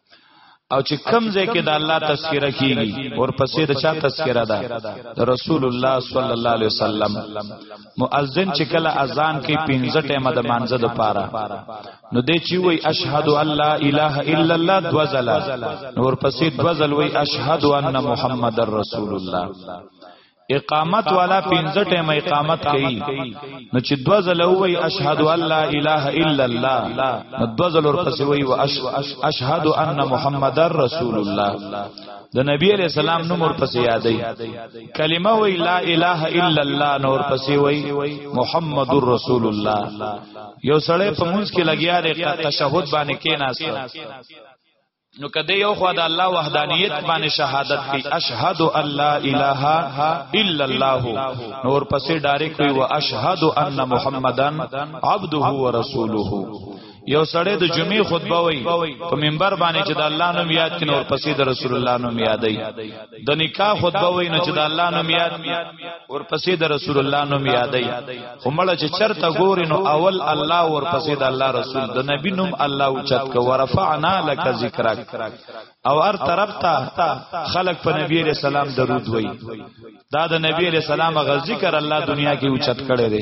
او چې کم ځای کې د الله تذکرہ کیږي اور پسې د چا تذکرہ ده رسول الله صلی الله علیه وسلم مؤذن چې کله اذان کوي پنځه ټیمه د مانزه د پاره نو دی چې وای اشهد ان لا اله الا الله دوزل نور پسې دوزل وای اشهد ان محمد رسول الله اقامت والا پنځه ټیمه اقامت کوي نو چې دو ځله وای اشهد ان لا اله الا الله نو دو ځله ورپسې وای او اشهد ان محمد رسول الله د نبی علیہ السلام نوم ورپسې یادای کلمه وای لا اله الا الله نو ورپسې وای محمد رسول الله یو سړی په مونږ کې لګیا دی تشهود باندې کېناست نو کده یو خو د الله وحدانیت باندې شهادت کوي اشهد ان لا اله الا الله نور پسې ډایرک وي او اشهد ان محمدن عبده و رسوله یو سړی د جمعې خطبه وای په منبر باندې چې د الله نوم یاد کین او پسې د رسول الله نوم یادای د نکاح خطبه وینه چې د الله نوم یاد ورپسې د رسول الله نوم یادای همړه چې چرته ګوري نو اول الله ورپسې د الله رسول د نبی نوم الله او چت کو ورفعنا لك ذکرک او هر طرف ته خلق په نبی علیہ السلام درود وای دا د نبی علیہ السلام غ ذکر الله دنیا کې اوچت کړي دي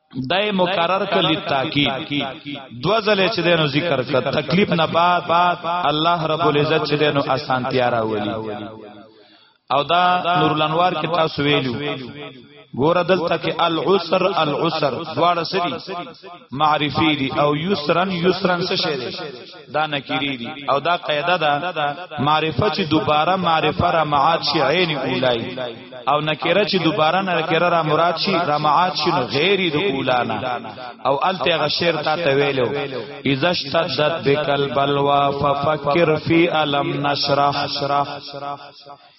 دای مکرر کلی تاکید دو ځله چې دینو ذکر کړ تکلیف نه بعد الله رب العزت چې دینو اسانتیا راولي او دا نور الانوار کې تاسو ویلو ګوره دلته کې العسر العسر دواړه سری معرفي دي او یسرن یسرن څه شي دا نکری دی او دا قاعده ده معرفه چې دوباره معرفه را معاد شي عین اولای او نکره چې دوباره نکره را مراد شي را معاد شي نو غیر د اولانا او الته غشیر تا ته ویلو اذا اشتدت بکل بلوا ففکر فی الم نشرح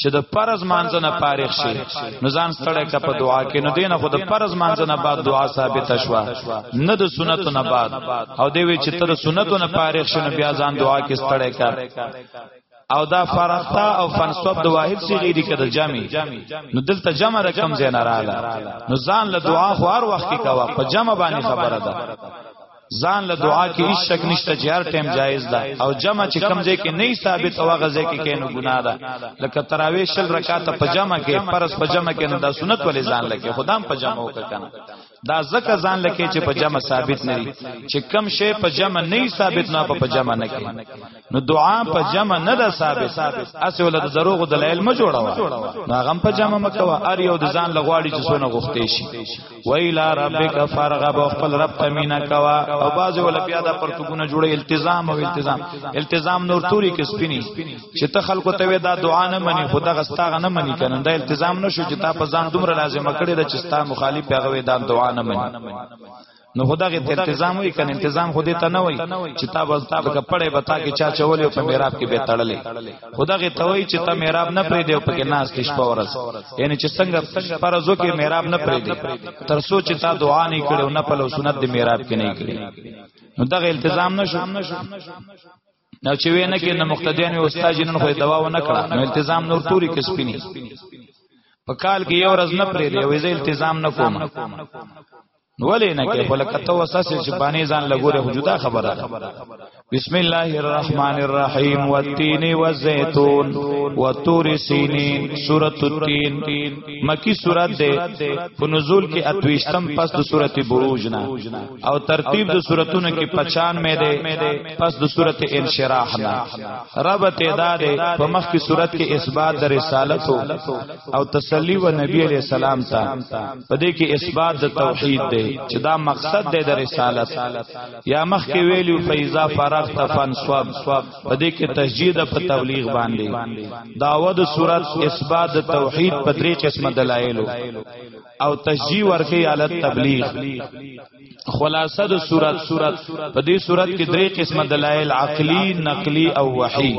چې د فرض مانځ نه فارغ شي نو ځان ستړی کا په دعا کې نو دینه خو د فرض مانځ نه بعد دعا ثابت شوه نه د سنت نه بعد او دی وی چې تر سنت نه فارغ شي نو بیا ځان دعا کې ستړی کا او دا فرغتا او فنسوب د واحد سی غیری کده جمع نو دلته جمع رقم زین رااله نو ځان له دعا خو هر وخت کې کوا په جمع باندې خبره ده ځان له دعا کې هیڅ شک نشته چې هر ټیم جایز ده او جمع چې کمزې کې نه ثابت او غزې کې کینو ګناه ده لکه تراوی شل رکعات په جمع کې فرض په جمع کې نه د سنت ولې ځان لکه خدام په جمع وکنه دا زکه ځان لکه چې په جمع ثابت نه چې کم شی په جمع نه ثابت نه په جمع نه کې نو دعا په جمع نه ده ثابت اسه ول د دروغ دلایل ما جوړاوه نو غم په جمع مکوا ار یو د ځان لغواړي چې سونه غوښتې شي ویلا ربک فرغب خپل رب تمینا کوا او باز ول بیا دا پرتګونه جوړه التزام او التزام التزام نور توري کې سپینی چې ته خلکو ته دا دعا نه مني خدا غستاغه نه مني کنه دا التزام نشو چې تا په ځان دومره لازمه کړی دا چې ستا مخالف هغه دا دعا نه مني نو خدا کې تنظیم وي کنه تنظیم خو دې ته نه وي چې تا بس تا کپڑے به تا کې چا چولې په میراب کې به تړلې خدا کې ته وي چې تا میراب نه پرې دیو پکې ناس تیش په ورځ یعنی چې څنګه پرزو کې میراب نه پرې دی تر سو چې تا دعا نه کړو نه په سنت دې میراب کې نه کړې نو دغه التزام نشو نو چې وینه کې نو مقتدیان او استاد جنن خو دوا و نه کړه نو التزام نور توري کې سپینی په کال کې یو ورځ نه پرې دی او زه التزام نه کوم ولې نه کې په لکه تو وسه چې باندې ځان لګوره جدا خبره ده بسم الله الرحمن الرحیم والتین والزیتون وتور سینین سورۃ التین مکی سورۃ ده په نزول کې اتويشتم پس د سورۃ بروج نه او ترتیب د سوراتونو کې 95 ده پس د صورت انشراح نه رب ته داد په مخ کی صورت کې اثبات د رسالت او تسلی و نبی علیہ السلام ته په دې کې اثبات د توحید دی چې دا مقصد دی د رسالت یا مخ کې ویلو فیضا فرغ تفن صواب په دې کې تسجید په تبلیغ باندې داوود صورت اثبات د توحید په درې قسم دلایل او تسجیه ورکه علی تبلیغ خلاصه د صورت صورت په دې صورت کې درې قسمه دلایل عقلی نقلی او وحی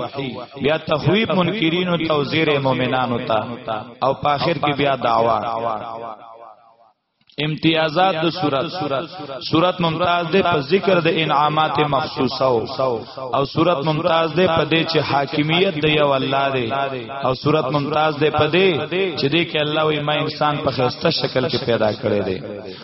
بیا تخویب منکرین او توزیر مؤمنانو ته او په اخر کې بیا دعوا امتیازات د صورت صورت ممتاز ده په ذکر د انعامات مخصوصه او صورت ممتاز ده په دې چې حاکمیت د یو الله دی او صورت ممتاز ده په دې چې دې کې الله او ما انسان په خسته شکل کې پیدا کړی دی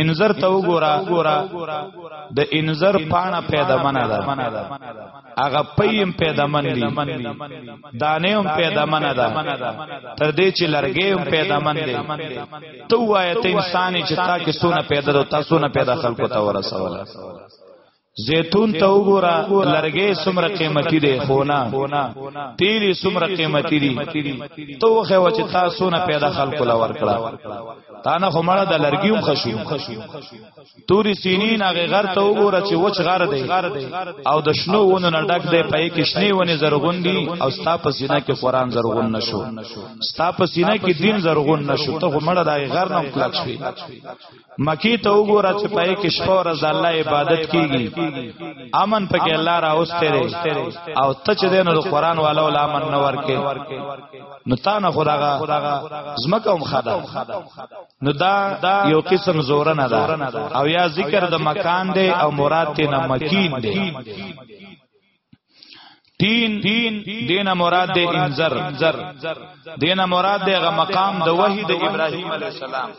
انذر ته وګوره د انذر پاڼه پیدا منه ده هغه پیم پیدا من دي دانه هم پیدا منه ده تر دې چې لرګې هم پیدا من دي تو وایته انسان چې تا کې سونه پیدا او تاسو نه پیدا خلکو ته ورسوله زیتون ته وګوره لرګې سمره قیمتي دی خونه تیلی سمره قیمتي دی ته وخه و چې تاسو نه پیدا خلکو لا ورکړه تا نه همړه د لرګیوم خشو توري سینین هغه غر ته وګوره چې وچ غر دی او د شنو ونو نه ډک دی پې کې شنې ونې زرغون دي او ستا په سینه کې قران زرغون نشو ستا په سینه کې دین زرغون نشو ته همړه د غر نه کلک شوی مکی ته وګوره چې پای کې شپه ورځ د الله عبادت کیږي امن پکې الله را اوسته او ته چې دین د قران والو لا امن نه ورکې نو تا نه خداغه زمکه هم خدا نو دا یو قسم زور نه ده او یا ذکر د مکان دی او مراد ته نه مکین دی تین دینا مراد دے انذر دینا مراد دے غ مقام د وحی د ابراهیم علی السلام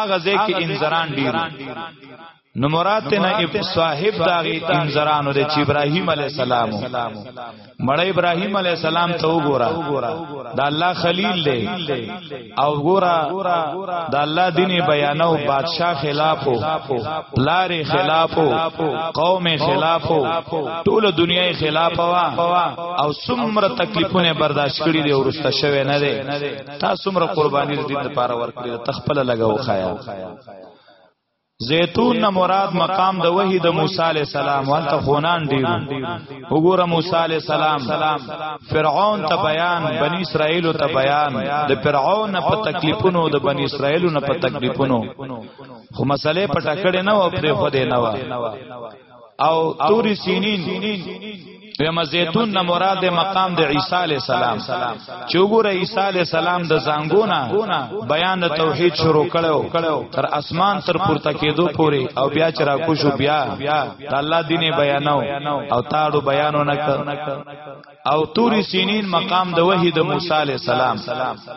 اغه ځکه انذران ډیر نو مراد ته نه اب صاحب داغه انذرانو د ابراهیم علی السلام مړ ابراهیم علی السلام ته وګوره دا الله خلیل دی او ګورا د الله دین بیانو بادشاہ خلافو لار خلافو قوم خلافو ټول دنیا خلاف وا او څومره تکلیفونه برداشت کړی دی ورسته شوی نه دی تاسو څومره قرباني دین لپاره ورکړي تخپل لګاو خایا زیتون نه مراد مقام د وحی د موسی علی السلام وانت خونان ډیرو وګوره موسی علی السلام فرعون ته بیان بنی اسرائیل ته بیان د فرعون په تکلیفونو د بنی اسرائیل نه په تکلیفونو خو مسئله پټه کړي نه او پرې خو دې نه او تور سینین یم زیتون نه مراد مقام د عیسی علی السلام چې وګوره عیسی علی السلام د زنګونه بیان د توحید شروع کړو تر اسمان تر پورته کېدو پوري او بیا چې را کوشو بیا د الله دینه بیانو او تاړو بیانونه کړ او توری سینین مقام د وحی د موسی علی السلام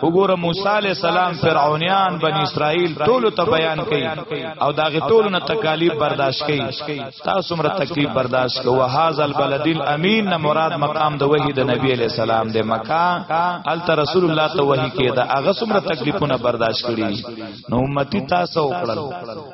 وګوره موسی علی السلام فرعونیان بن اسرائیل ټول ته بیان کړي او داغه ټول نه تکالیف برداشت کړي تاسو مر تکلیف برداشت کوو هاذ البلد الامین نه مراد مقام د وحی د نبی علی السلام د مکه ال رسول الله ته وحی کړي دا هغه څومره تکلیفونه برداشت کړي نو امتی تاسو وکړل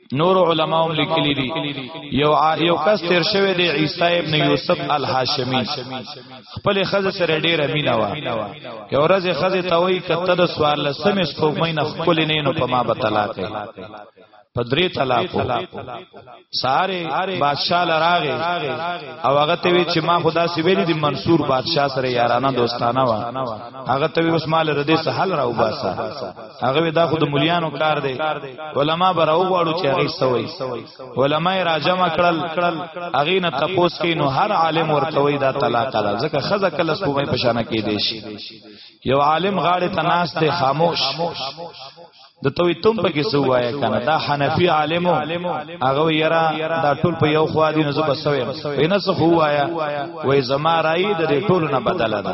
نور علما هم لیکلي دي یو یو کس تیر شوی دی عیسی ابن یوسف الهاشمی خپل خزه سره ډیره مینا وا یو ورځ خزه ته وای کته د سوار لسمې سپوږمۍ نه خپل نه نو په ما به طلاق په درې طلاق ساره بادشاہ لراغه او هغه ته وی چې ما خدا سی ویل دي منصور بادشاہ سره یارانه دوستانه وا هغه ته وی اوس مال ردی سهل راو باسا هغه دا خود مليانو کار دی علما براو غواړو چې هغه سوي علما راجم کړل هغه نه تپوس کین نو هر عالم ورته وی دا طلاق ده ځکه خزه کله سپومې پشانه کې دی شي یو عالم غاړه تناس ته خاموش د توي تم په کې سوایا کنه دا حنفي عالمو هغه یرا دا ټول په یو خوا دي نو زب سوي وینس هوایا وای زما راي د ټول نه بدل ده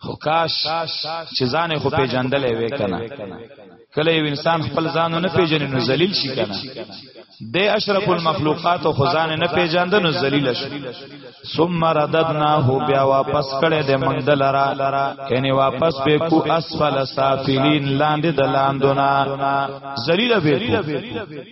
خو کاش چې ځان خو پیجندلې وې کنه کله یو انسان خپل ځان نه پیژني نو ذلیل شي کنه د اشرف المخلوقات خو ځان نه پیژند نو ذلیل شي ثم رددناه بیا واپس کړه د منګدلرا یعنی واپس به کو اسفل سافلین لاندې د لاندونه ذلیل به کو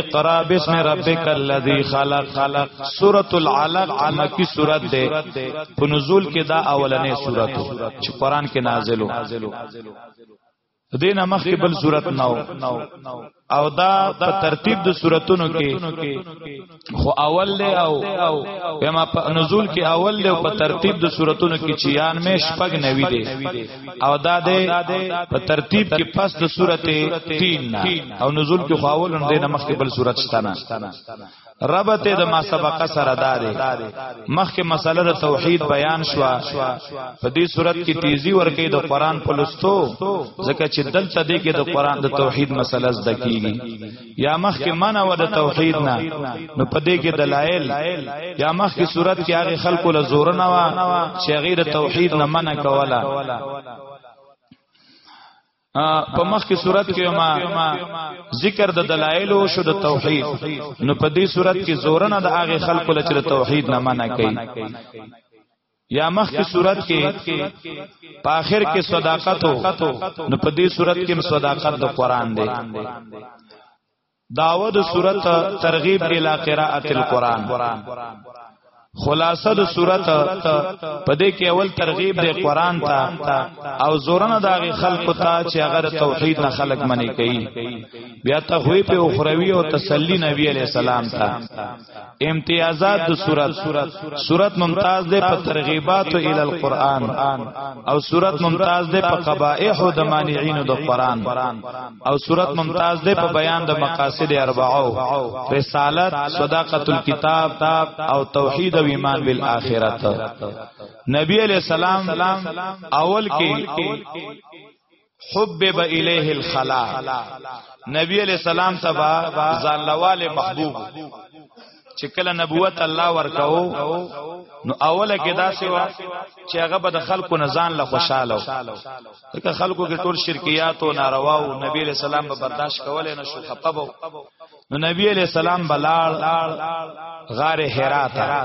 اقرا بسم ربک الذی خلق خلق سورۃ العلق مکی سورۃ ده په نزول کې دا اولنې سورۃ چې قران کې نازلو دین مخ کې بل صورت ناو او دا په ترتیب د صورتونو کې خو اول له او بما په نزول کې اول له په ترتیب د صورتونو کې 96 شپږ نوي دي او دا ده په ترتیب کې پس د سورته 3 او نزول کې خواول هم دینه مخکې بل سورته ستانه ربط د ما سبق سره داري مخکې مسله د توحید بیان شو په دې صورت کې تیزی ورکې د قران په لستو ځکه چې دلته دې کې د قران د توحید مسله زده کیږي یا مخ کې منع و د توحید نه نو په دې کې دلایل یا مخ کې صورت کې هغه خلکو له زور نه وا چې غیر توحید نه منع کولا په مخ کې صورت کې ما ذکر د دلایل او شو د توحید نو په دې صورت کې زور نه د هغه خلکو له چې توحید نه منع کوي یا مخکې صورت کې په آخر کې صداقت نو په دې صورت کې صداقت د قران دی داود صورت ترغیب الی قراءت القرآن خلاصه د صورت په دې کې اول ترغیب دی قران ته او زورنه داغه خلق ته چې هغه توحید نه خلق منی کوي بیا تخویب او اخروی او تسلی نبی علی السلام ته امتیازات د صورت صورت ممتاز ده په ترغیبات او ال القرآن او صورت ممتاز ده په قبائح او د مانعين د قرآن او صورت ممتاز ده په بیان د مقاصد اربعو رسالت صداقت الكتاب او توحید او ایمان بالآخرت نبی علیہ السلام اول کې حبب الیه الخلا نبی علیہ السلام تبا ځان لواله محبوب چې کله نبوت الله ورکاو نو اوله کې داسې و چې هغه به د خلکو نه ځان له خوشاله و ځکه خلکو کې ټول شرکیات او ناروا او نبی له سلام به برداشت کولای نه شو خپه وو نو نبی له سلام بلال غار حرا ته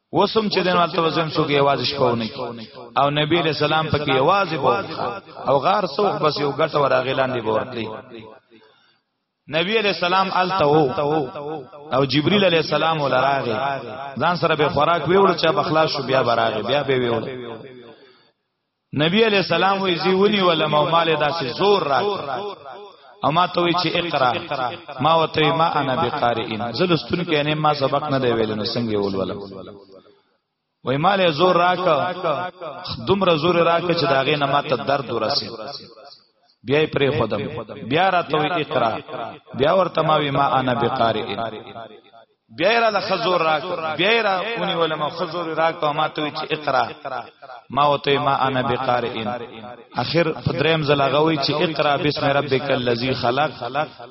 وسم چې دین والته وزن څوک یوازې شپونه کی او نبی علیہ السلام پکې یوازې بوخه او غار څوک بس یو غټ ور غیلان دی بورتلی نبی علیہ السلام الته او جبرئیل علیہ السلام ولراغه ځان سره به خوراک ویوړ چې بخلا شو بیا براغه بیا به ویوړ نبی علیہ السلام وی زی ونی ولا مو مال داسې زور راک او ما ته وی چې اقرا ما وته ما انا بقارئین زلستون کې نه ما سبق نه دی ویل نو څنګه ول ولا وای مال زور راک دومره زور راک چې داغه نه ما ته درد ورسید بیا پرې خدم بیا راته اقرا بیا ورته ما وی ما انا بقارئ بیا را لخزور راک بیا را اونی ولما خزور راک او ما ته چې اقرا ما وته ما انا بقارئن اخر پدریم زلاغوی چې اقرا بسم ربک الذی خلق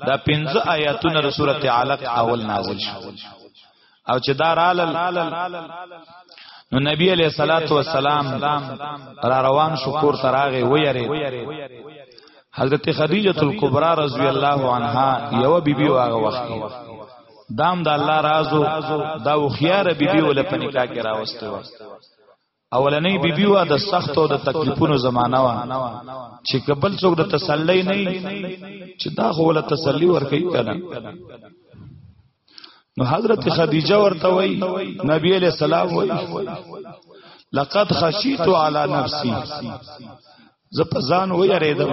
دا پنځه آیاتونه د سورته علق اول نازل شو او چې دا رالل نو نبی علیہ الصلات والسلام را روان شو کور تراغه ویری حضرت خدیجه الکبرى رضی الله عنها یو بیبي واغه وخت دام د الله رازو دا وخيار بيبي ول په نکاح کې راوستو اولنې بيبي وا د سخت او د تکلیفونو زمانہ وا چې قبل څوک د تسلی نه چې دا خو ول تسلی ورکې کړه نو حضرت خدیجه ورته وای نبی علیہ السلام وای لقد خشیت علی نفسی ز په ځان وای ریدم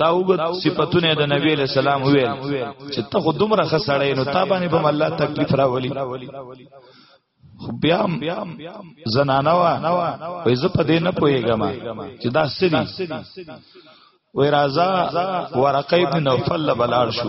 دا وګت صفاتونه د نبی له سلام ویل چې ته خو دومره خسړې نو تا باندې به الله تکلیف راولي بیا زنانه وا وې زه په دې نه پويګم چې دا سړي وې رازا ورقه ابن نوفل بلار شو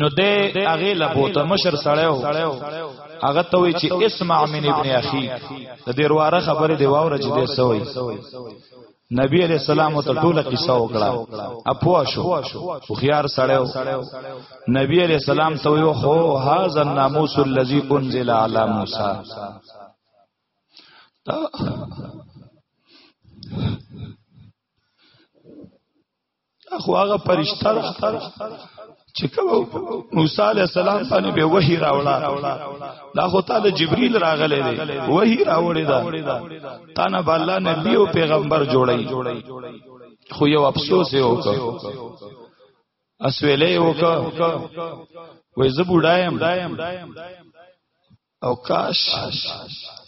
نو د هغه لبوت مشر سړیو هغه ته وی چې اسمع من ابن اخی د دیرواره خبره دی واوره چې دی سوی نبی علیہ السلام ته ټوله قصه وکړه اپوا شو خو خيار سړیو نبی علیہ السلام ته یو هو هاذا الناموس الذي انزل على موسی اخو هغه پرشتہ چې کوم موسی علی السلام باندې به وحی راوړا دا خو تعالی جبرئیل راغله دی وحی راوړی دا تانه بالله نبی او پیغمبر جوړی خو یو افسوس یې وکړ اسویلې وکړ وې زبوډایم او کاش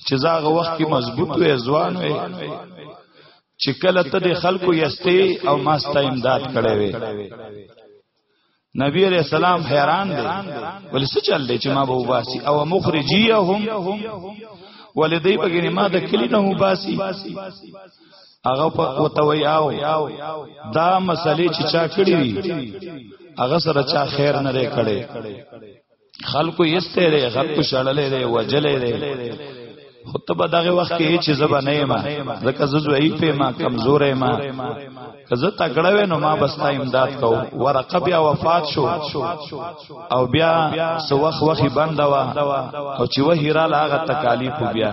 چې زاغه وخت کې مضبوط وې ځوان وې چې کله ته د خلکو یستې او ماستا امداد کړې وې نبی علیہ السلام حیران دی ولې څه چل دی چې ما به وباسي او مخرجیهم ولې دی بګینه ما د کلی نه وباسي هغه په وتوي او دا مسلې چې چا کړی هغه سره چا خیر نه لري کړي خلکو یسته لري خلکو شړلې لري وجلې لري خو ته به دغه وخت کې چې زبا نه ما ځکه زه ضعیف ما کمزور ما که زه تکړه وې نو ما بستا امداد کو ورقه بیا وفات شو او بیا سوخ وخی بنده وا او چې وهی را لاغه تکالیف بیا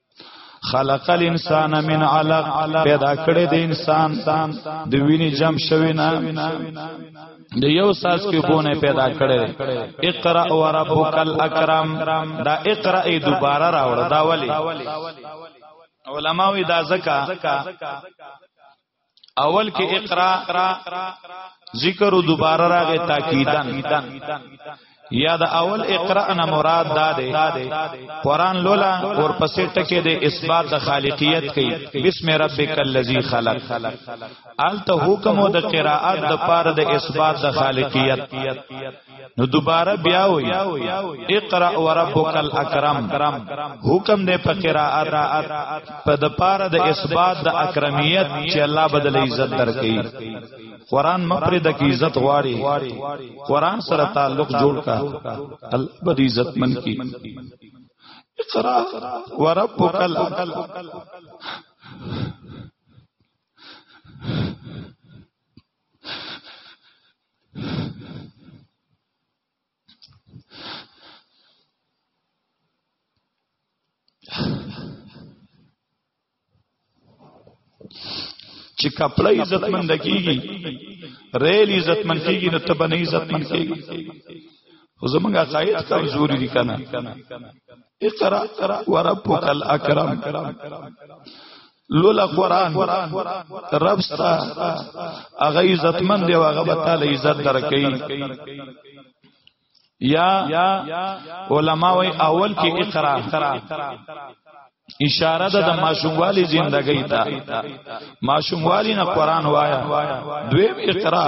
خلق الانسان من علق پیدا کړی د انسان د ویني جم شوی نه د یو ساس کې بونه پیدا کړی اقرا وربک الاکرم دا اقرا دوباره راوړ دا ولی علماوی دا زکا اول کې اقرا ذکر دوباره راغی تاکیدن یا د اول اقرا نه مراد دا دی قران لولا اور پسې ټکه د اثبات د خالقیت کوي بسم ربک الذی خلق الته حکم د قراءت د پاره د اثبات د خالقیت نو دوباره بیا وی اقرا وربک الاکرم حکم دې په قراءت په د پاره د اثبات د اکرمیت چې الله بدل عزت درکې قران مپری د کی عزت غواړي قران سره تعلق جوړ کا الله بد عزت من کی اقرا وربک الاکرم چې کپړې عزتمند کیږي ریل عزتمند کیږي نو تبه نه عزتمند کیږي خو زمونږ عقاید کمزوري دي کنه اقرا وربک الاکرم لولا قران رب ستا هغه عزتمن دی هغه به تعالی عزت درکې یا علما وی اول کې اقرا اشاره ده د ماشوموالی زندګی ته ماشوموالی نه قران وایا دویم اقرا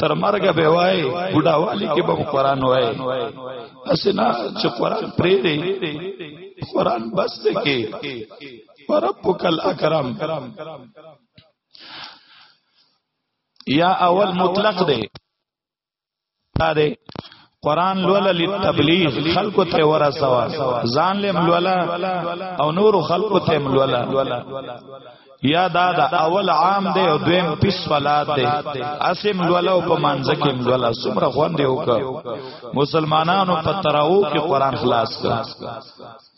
تر مرګ به وای بډاوالی کې به قران وای اسنه چې قران پرې دی قران بس دی کې وربک الاکرم یا اول مطلق دی دی قران لول للتبلیغ خلق ته ورا سوا ځان لم لولا او نور خلق ته لولا یا دا دا اول عام دی او دویم پی صلات دی اسیم لولا او په مانځ کې لولا سمره خوان دی وک مسلمانانو په تراو کې قران خلاص کړ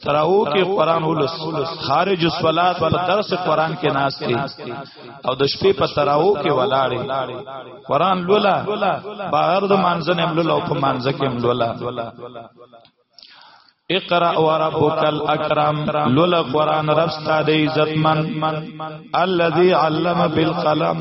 تراو کې قران ولس خارج الصلات په درس قران کې ناس دي او د شپې په تراو کې ولاړې قران لولا بهر د مانځنه ملولا او په مانځ کې ملولا اقرا وربک الاکرم لول قران رب ستاد عزت من الذي علم بالقلم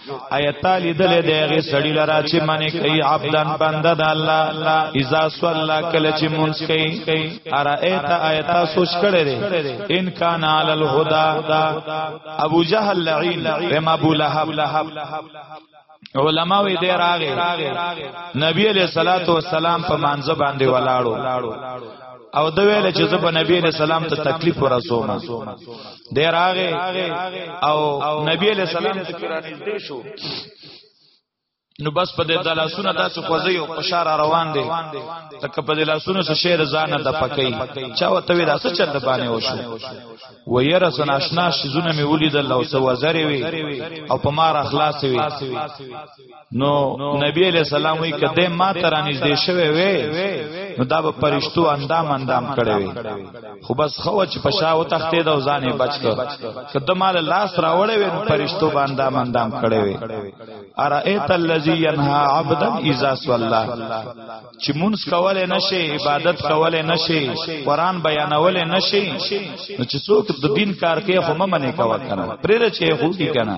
آیت لیدل دی هغه سړی لرا چې منی کوي عبدن بنده د الله اذا صلى کله چې مونږ کوي ارایت آیت سوچ کړي دي ان کان علی الهدى ابو جهل لعین رم ابو لهب علماء وی دی راغه نبی علیہ الصلوۃ والسلام په مانځ باندې ولاړو او د ویل چې زب نبی علیہ السلام ته تکلیف ورسوم دی راغه او نبی علیہ السلام ته رانږدې شو نو بس په دې دلاسونه داسې خوځي او پشار روان دي تک په دې لاسونه سره شعر ځانه د پکې چا وته وی داسې چند باندې وشو و ير سن آشنا شزونه می ولید الله سو وزری وی او په مار اخلاص وی نو نبی علیہ السلام وی کده ما تر نږدې شوی وې نو دا به پرشتو اندام اندام کړي وي خو بس خو چې پښا و تختې دا ځانې بچ کړ کده مال لاس راوړې وې پرشتو باندې اندام اندام کړي وي ارایت الذی ینها عبدا اذا صلى چې مونږ کولای نشي عبادت کولای نشي قران بیانولای نشي نو چې څوک د دین کار کوي خو ممنه کوي کنه پرې چې هو کی کنه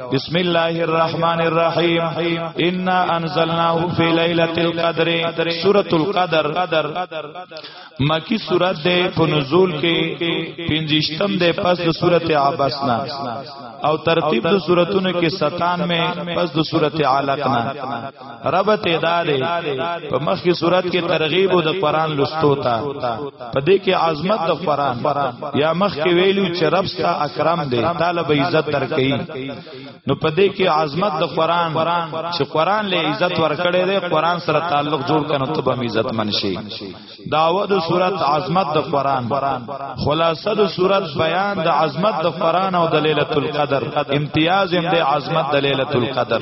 بسم الله الرحمن الرحیم ان انزلناه فی ليله القدر سوره القدر مکی سوره ده په نزول کې پنځشتم ده پس د سوره عبس نه او ترتیب د سوراتونو کې 97 پس د سوره علق نه ربط ادا دی په مخکې صورت کې ترغیب د قران لستو تا په دې کې عظمت د قران یا مخکې ویلو چې رب ستا اکرم دی طالب عزت درکې نو په دې کې عظمت د قران چې قران له عزت ورکړې دی قران سره تعلق جوړ کنه ته به عزت منشي داوود د صورت عظمت د قران خلاصه د صورت بیان د عظمت د قران او د ليله القدر امتیاز هم د عظمت د ليله القدر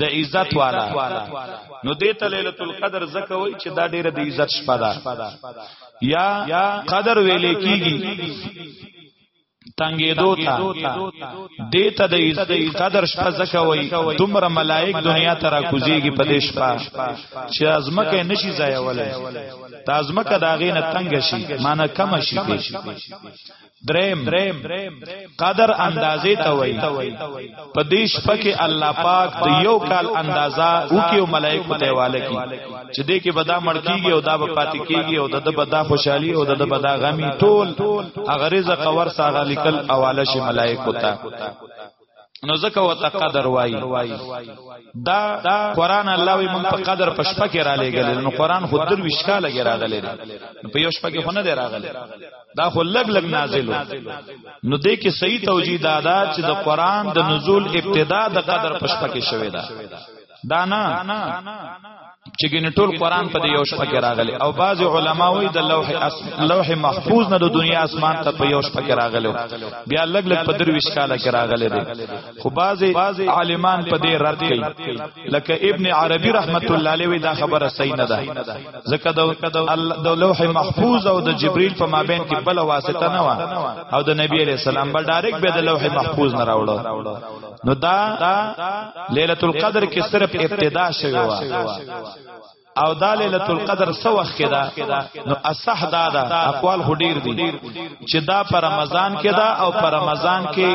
د عزت والا نو دې ته ليله القدر زکه وای چې دا ډېره د عزت شپه ده یا قدر ویلې کیږي تنگې دو تا دې ته د عزت قدر شپه زکه وای دومره ملائک دنیا ته را کوزيږي په دې شپه چې ازمکه نشي ځای ولای تازمکه داغې نه تنگ شي معنی کم شي دریم قدر اندازې ته وای په دې شپه کې الله پاک د یو کال اندازا او کې او ملائکه ته واله کی چې دې کې بدا مړکیږي او دا به پاتې کیږي او د بدا خوشحالي او د بدا غمی ټول اغریزه قور ساغه لیکل اواله شي ملائکه ته نو زکه وته قدر وای دا قران الله وی مونږ په قدر په شپه کې را لېګل نو قران خو در وشکا لګی راغلی نو په یو شپه کې خو نه دی راغلی دا خو لګ لګ نازلو نو دې کې صحیح توجیه دادا چې د قران د نزول ابتدا د قدر په شپه کې شوې ده دا نه چې ګنې ټول قران په دې یو شپه کې راغلی او بعض علما وایي د لوح لوح محفوظ نه د دنیا اسمان ته په یو شپه کې راغلی بیا لګ لګ په درویش کاله کې راغلی دی خو بعض عالمان په دې رد کوي لکه ابن عربي رحمت الله علیه دا خبره صحیح نه ده ځکه د لوح محفوظ او د جبرئیل په مابین کې بل واسطه نه و او د نبی علی السلام بل ډایرک به د لوح محفوظ نه راوړو نو دا ليله القدر کې صرف ابتدا شوی و او دا ليله القدر سو وخت کې دا نو اصح دا دا اقوال هډیر دي چې دا پر رمضان کې دا او پر رمضان کې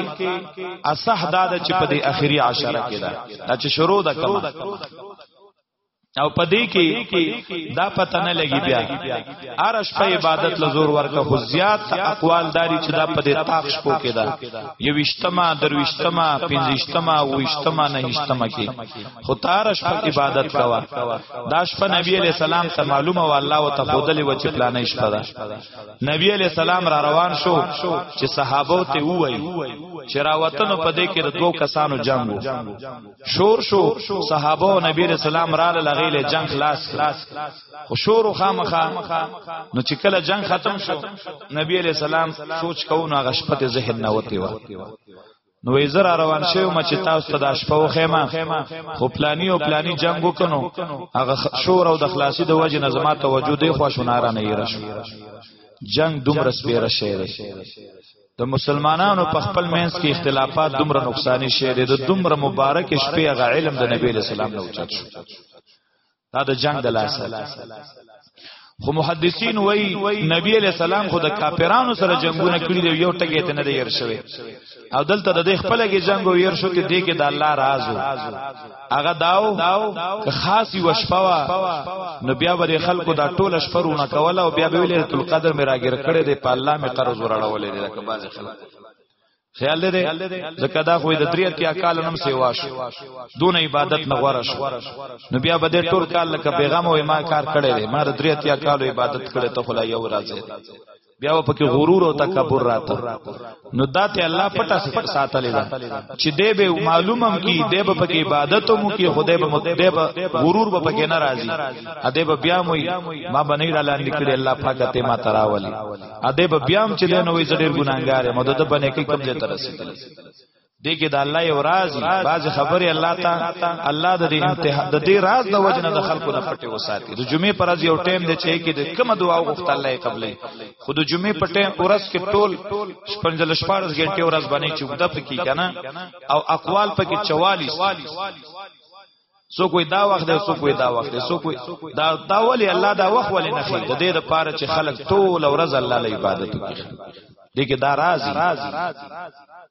اصح دا دا چې په دې اخیری عشره کې دا چې شروع دا کما او پدې کې دا پته نه لګي بیا ارش په عبادت لزور ورکه خو زیات اقوال داری چې دا پدې طاق شپو کې دا یوشتما دروشتما پنځشتما وشتما نهشتما کې خو تارش په عبادت کوا داش په نبی علی سلام ته معلومه و الله او تفضل و چې پلانې شپه دا نبی علی سلام را روان شو چې صحابه ته وای چې راوتنو پدې کې د دوو کسانو جنگ شور شو صحابه او نبی رسول الله را لغیله جنگ خلاص خو شور خامخه نو چې کله جنگ ختم شو نبی علیہ السلام سوچ کو نو غشپت ذهن نه وتی و نو وی زرا روان شیو ما چې تاسو ته د شپه و خیمه خو پلانی او پلانی جنگ وکنو هغه شور او د خلاصي د وجه نظمات توجه دی خو شنارا نه یې راشو جنگ دومره سپیره شعر د مسلمانانو په خپل منځ کې اختلافات دومره نقصان شي د دومره مبارک شپې غ علم د نبی له سلام نه اوچت شو دا د جنگ د لاسه خو محدثین وای نبی علیہ السلام خو د کافرانو سره جنگونه کړی دی یو ټکی ته نه دی ير شوی او دلته د خپل کې جنگ او ير شو ته دی کې د الله رازو هغه داو که خاصی وشپوا نو بیا به خلکو دا ټوله شپرونه کوله او بیا به ویل تل قدر می راګر کړي دی په الله می قرض وراړولې دی که باز خلک خیال دې زکه دا خو د دریا تیا کال نم سیوا شو دون عبادت نه غوړه شو نو بیا به دې ټول کال لکه پیغام او ما کار کړي دی ما د دریا تیا کال عبادت کړي ته خلا یو راځي بیا په کې غرور او تکبر راته نو داته الله پټه ساتلې ده چې دې به معلومم کی دې به په کې عبادت مو کې خدای به دې به غرور به پکې ناراضي ا دې به بیا مو ما بنې را لاندې کړې الله پاک ته ما تراولې ا دې به بیا هم چې دې نوې زړه ګناګار مدد بنې کې کوم ځای ترسي دې کې د الله یو راز باز خبره الله تا الله د دې انتها د دې راز د وجنه د خلکو نه پټه وساتي د جمعې پر ورځ یو ټیم دی چې کې د کومه دعا غوښته الله یې قبلې خود جمعې په ټیم ورځ کې ټول شپږل شپارس غنټه ورځ باندې چې ودا پکې کنه او اقوال پکې 44 سو کوئی دا وخت دی سو کوئی دا وخت دی سو کوئی دا دا ولی الله دا وخت ولی نه خي د دې لپاره چې خلک ټول ورځ الله له عبادت کوي دغه دا راز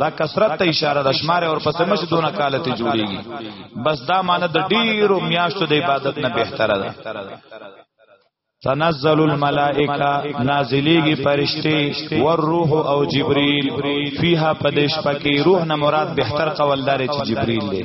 دا کثرت ته اشاره د شمار او پس مش دونه کال ته جوړیږي بس دا معنی د ډیرو میاشتو د عبادت نه بهتره ده تنزل الملائکه نازلیږي فرشتي ور روح او جبريل فيها پدش پکې روح نه مراد بهتر قوالدار چې جبريل دی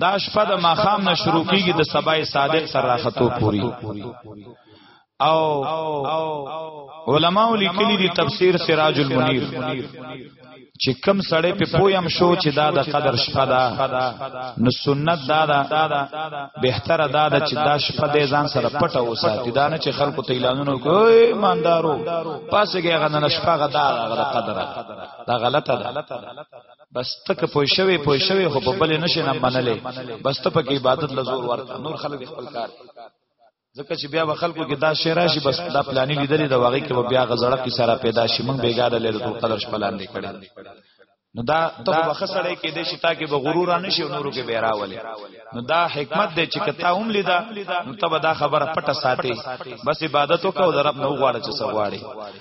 دا شپه د ماخام نه شروع کیږي د سبای صادق تر راختو پوری او علماء لیکلي دي تفسیر سراج المنیر چې کم سړی په پویم شو چې دا د قدر شپه ده نو سنت دا ده بهتر دا ده چې دا شپه دې ځان سره پټه وساتي دا نه چې خلکو ته اعلانونه کوي ایماندارو پاسګه غننه شپه غدا غدا قدر دا غلطه ده بس تک پوي شوي پوي شوي خو په بل نشه نه منلې بس ته پکې عبادت لزور ورته نور خلک خپل کار ځکه چې بیا به خلکو کې دا شعر راشي بس دا پلاني لیدلې دا واغې کې بیا غزړه کې سره پیدا شي مونږ بیګاده لري ټول قدر شپلان دې کړي نو دا ته بخسړې کې دې شتا کې به غرور نه شي نورو کې بیرا ولې نو دا حکمت دې چې کته هم لیدا نو ته دا خبره پټه ساتي بس عبادت وکاو درب نو غواړي چې سغواړي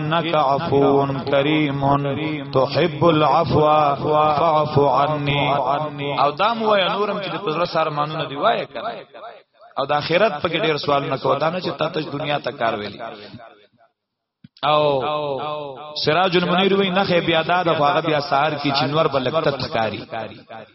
انك عفو كريم تحب العفو فاعف عني او دام وای نورم چې په زړه سره مانونه دی وای او د اخرت په ډیر سوال نه کوه دا نه چې تاسو دنیا ته کار ویلی او سراج المنیر وی نه بیا دا د هغه بیا سار کی چنور بلکت تکاری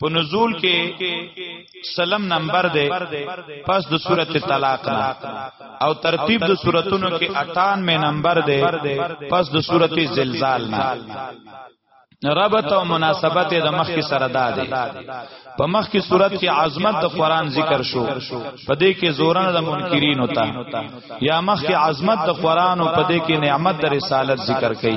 په نزول کې سلم نمبر دی پس د سورته طلاق نه او ترتیب د سوراتونو کې 98 نمبر دی پس د سورته زلزال نه ربط او مناسبت د مخ کې سره دادې په مخ کې صورت کې عظمت د قران ذکر شو په دې کې زورن د منکرین ہوتا یا مخ کې عظمت د قران او په دې کې نعمت د رسالت ذکر کړي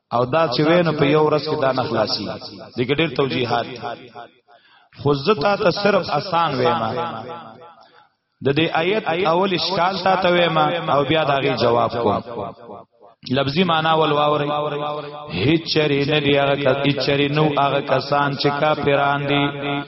او دا چې وینو په یو ورځ کې دا نه خلاصي د ګډیر توجیهات خو زتا ته صرف آسان وېما د دې آیت اول اشکال تا ته وېما او بیا داغي جواب کوم لفظی معنا ول واوري هیڅ چری نه دی هغه هیڅ چری نو هغه کسان چې کافران دي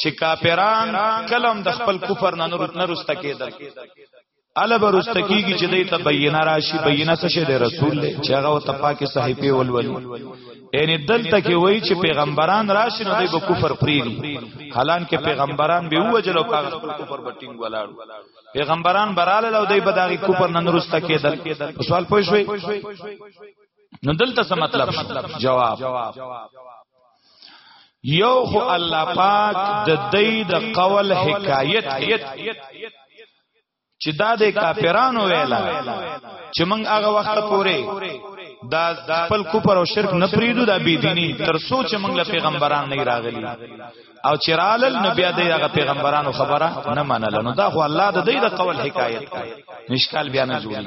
چې کافران کلم د خپل کفر نه نه رسته کېدل اله برست کیږي چې دې ته بینه راشي بینه څه شه د رسول له چې هغه ته پاکه صحیفه ولول یعنی دلته کې وایي چې پیغمبران راشي نو دوی به کفر پریږي حالانکه پیغمبران به وجل او هغه کفر بټینګ ولاړو پیغمبران براله لو دوی به داغي کفر نن رسته کېدل سوال پوښوي نو دلته څه مطلب جواب یو خو الله پاک د دې د قول حکایت چې دا د کافرانو ویلا چې موږ هغه وخت پورې دا خپل کوپر او شرک نه پریدو دا بی دینی تر سوچ موږ له پیغمبران نه راغلی او چرال نبی د هغه پیغمبرانو خبره نه منله نو دا خو الله د دې د قول حکایت نشکال بیان جوړی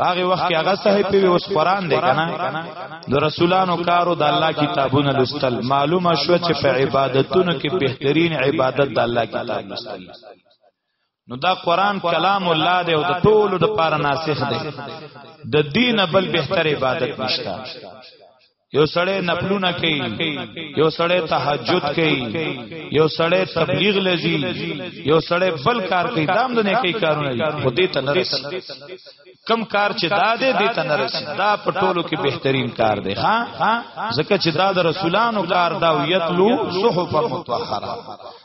هغه وخت کې هغه صاحب په اوس قران دی کنه د رسولانو کارو د الله کتابونه لستل معلومه شو چې په عبادتونو کې بهترین عبادت د الله کتاب لستل نو دا قران کلام الله دی او د ټولو د پاره ناسخ دی د دین بل بهتر عبادت نشته یو سړی نفلونه کوي یو سړی تهجد کوي یو سړی تبلیغ لذي یو سړی بل کار کوي دام دنه کوي کارونه دي خو دې ته نرس کم کار چې دا دې دې ته نرس دا په ټولو کې بهترین کار دی ها ځکه چې دا د رسولانو کار دا یتلو صحف متطهره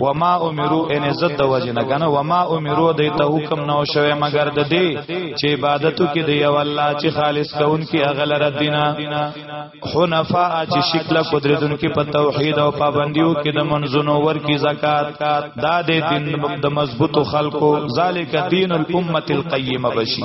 وما امرو ان عزت د وجه نه کنه وما امرو د ته حکم نو شوه مگر د دې چې عبادتو کې دی او الله چې خالص کون کې اغل ردینا حنفاء چې شکل قدرتون کې په توحید او پابندیو کې د منځونو ور کې زکات دا د دین د مضبوط خلکو ذالک دین الامه القیمه بشی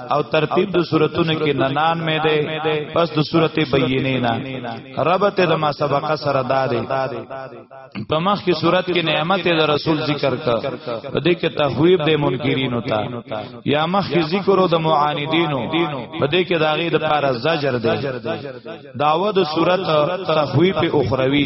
او ترتیب د سوراتونو کې ننان مې ده پس د سورت بینه نه ربط د ما سبق سره دا ده په مخ کې سورت کې نعمت د رسول ذکر کا په دې کې تخویب د منکرین ہوتا یا مخ کې ذکر د معاندینو په دې کې داغه د پار زجر ده داوود سورت تخویب اخروی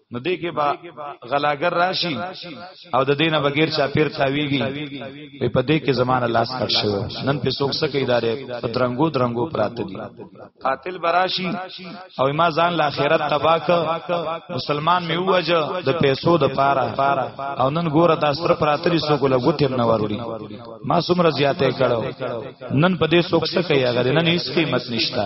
نو دې کې با غلاګر راشي او د دینه بغیر چا پیر تاویږي په دې کې زمانه لاس کټ شو نن په سوک سکه ادارې پترنګو درنګو پراته دي قاتل براشي او ما ځان لا خیرت تباک مسلمان می وجه د پیسو د پاره او نن ګوره د استر پراته دي سوک له ګوتې نه وروړي ما سمره زیاته کړو نن په دې سوک سکه یا غره نن هیڅ قیمت نشتا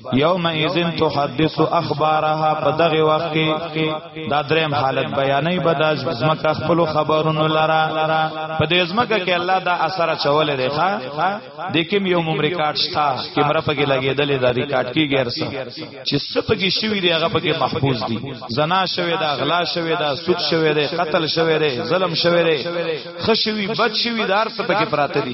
یوم ایزن تحدث اخبارها په دغه وخت کې دا دریم حالت بیانې بداز زمکه خپل خبرونو لرا په دې زمکه کې الله دا اثر چولې دی ښا د کوم یو مم ریکارډ شتا کیمرا پکې لګېدلې دا ریکارډ کې غیر څه چې سپګي شوی دی هغه پکې محفوظ دي زنا شوی دا غلا شوی دا سود شوی دی قتل شوی دی ظلم شوی دی خشوی بد شوی دار څه پکې پراته دي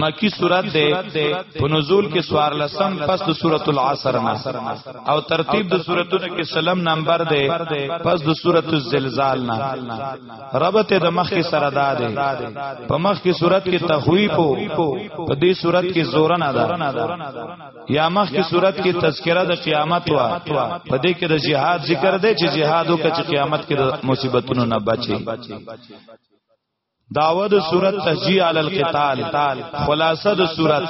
مکی صورت ده په نزول کې سوار لسم پس د سورۃ العصر نه او ترتیب د سوراتونو کې سلام نمبر ده پس د سورۃ الزلزال نه ربط د مخ کې سره ده په مخ کې سورۃ کې تخویب په دې سورۃ کې زور نه ده یا مخ کې سورۃ کې تذکرہ د قیامت وا په دې کې د جهاد ذکر ده چې جهاد وکړي قیامت کې د مصیبتونو نه بچي داوه د صورت تشجیع علی القتال خلاصه د صورت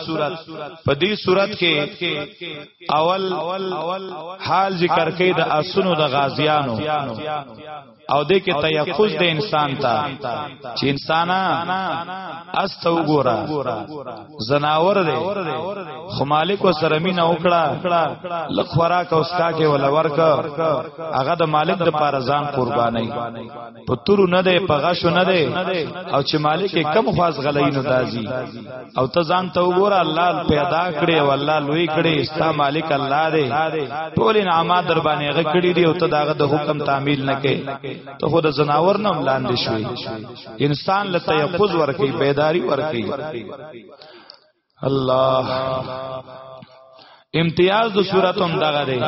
په دې صورت کې اول حال ذکر کې د اسونو د غازیانو او د کې تیقظ د انسان ته چې انسانا است وګوره زناور دی خو مالک او سرمینه وکړه لک خوراک او اسکا کې ولورک هغه د مالک د پارزان قرباني په تورو نه دی په غشو نه دی او چې مالک کم خواز غلای نو دازي او ته ځان ته وګوره الله پیدا کړي او الله لوی کړي استا مالک الله دی ټول انعامات در باندې غ کړی دی او ته داغه د حکم تعمیل نه کې ته خود زناور نه ملاندې شوی انسان لته یقظ ورکی بیداری ورکی الله امتیاز د صورت هم دغه دی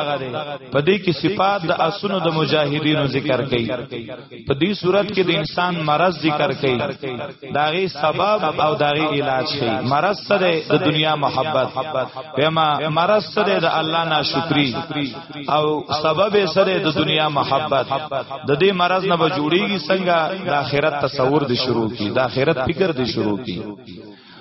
په دې کې صفات د اسونو د مجاهدینو ذکر کړي په دې صورت کې د انسان مرض ذکر کړي داغي سبب او داغي علاج شي مرض سره د دنیا محبت پما مرض سره د الله ناشکری او سبب سره د دنیا محبت د دې مرض نه به جوړیږي څنګه د آخرت تصور دي شروع کی د آخرت فکر دي شروع کی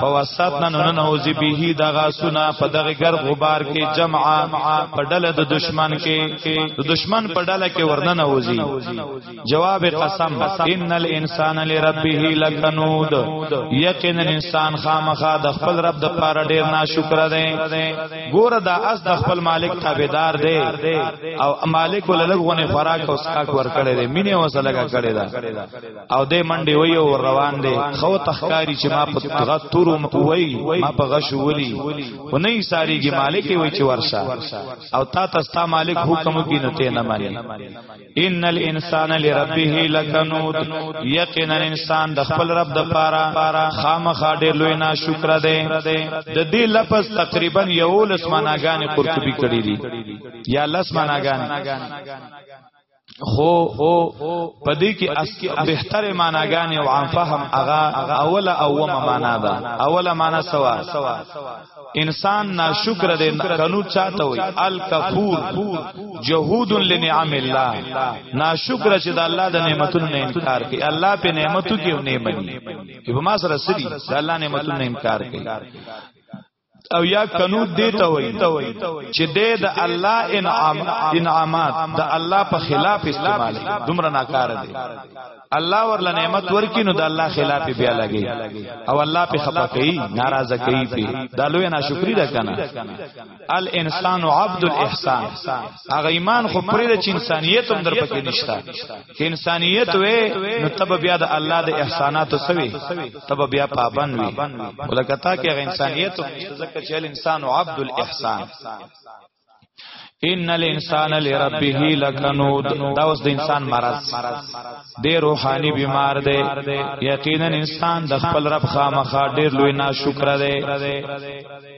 فوسطنا ننوزی به دغه سنا په دغه ګر غبار کې جمعا په ډله د دشمن کې د دشمن په ډله کې ورننه وزي جواب قسم ان الانسان لربه لکنود یقینا انسان خامخا د خپل رب د پاره ډیر ناشکر دی ګوره دا اس د خپل مالک تابعدار دی او مالک وللغونه خوراک او سکاک ور کړی دی مینه وسلګه کړی دا او دې منډي وي او روان دي خو تخکاری چې ما په غا تورو مکوي ما په غشو ولي و نه ساريږي مالک وي چې ورسا او تا تستا مالک حکم کی نه ته نه مانی ان الانسان لربه لکنود یقینا انسان د خپل رب د پاره خامخا ډېر لوی نه شکر ده د دې لفظ تقریبا یو لسماناګان قرطبي کړی دي یا لسماناګان خو خو پدې کې بهتره معناګانې او عام فهم هغه اوله اومه معنا ده اوله معنا سوا انسان ناشکر دی کنو چاته وي الکفور جهود لنعم الله ناشکر چې د الله د نعمتونو نه انکار کوي الله په نعمتو کې نه مني په ما سره سړي د الله نعمتونو نه انکار کوي او یا کنوت دیتا وای چې د د الله انعام انعامات د الله په خلاف استعمال دومره ناکاره دي الله ورله نعمت ورکی نو د الله خلاف بیا لګي او الله په خپه کوي ناراضه کوي په دالو نه شکرې ده کنه الانسان عبد الاحسان هغه ایمان خو پرې د انسانيت هم در پکې نشتا چې انسانيت وې نو تب بیا د الله د احساناتو سوي تب بیا پابند وي ولکتا کې هغه انسانيت هم نشته ځکه چې انسان عبد الاحسان ان الانسان لربه لکنود دا اوس د انسان مرض دی روحاني بیمار دی یقینا انسان د خپل رب خامخا ډیر لوی ناشکر دی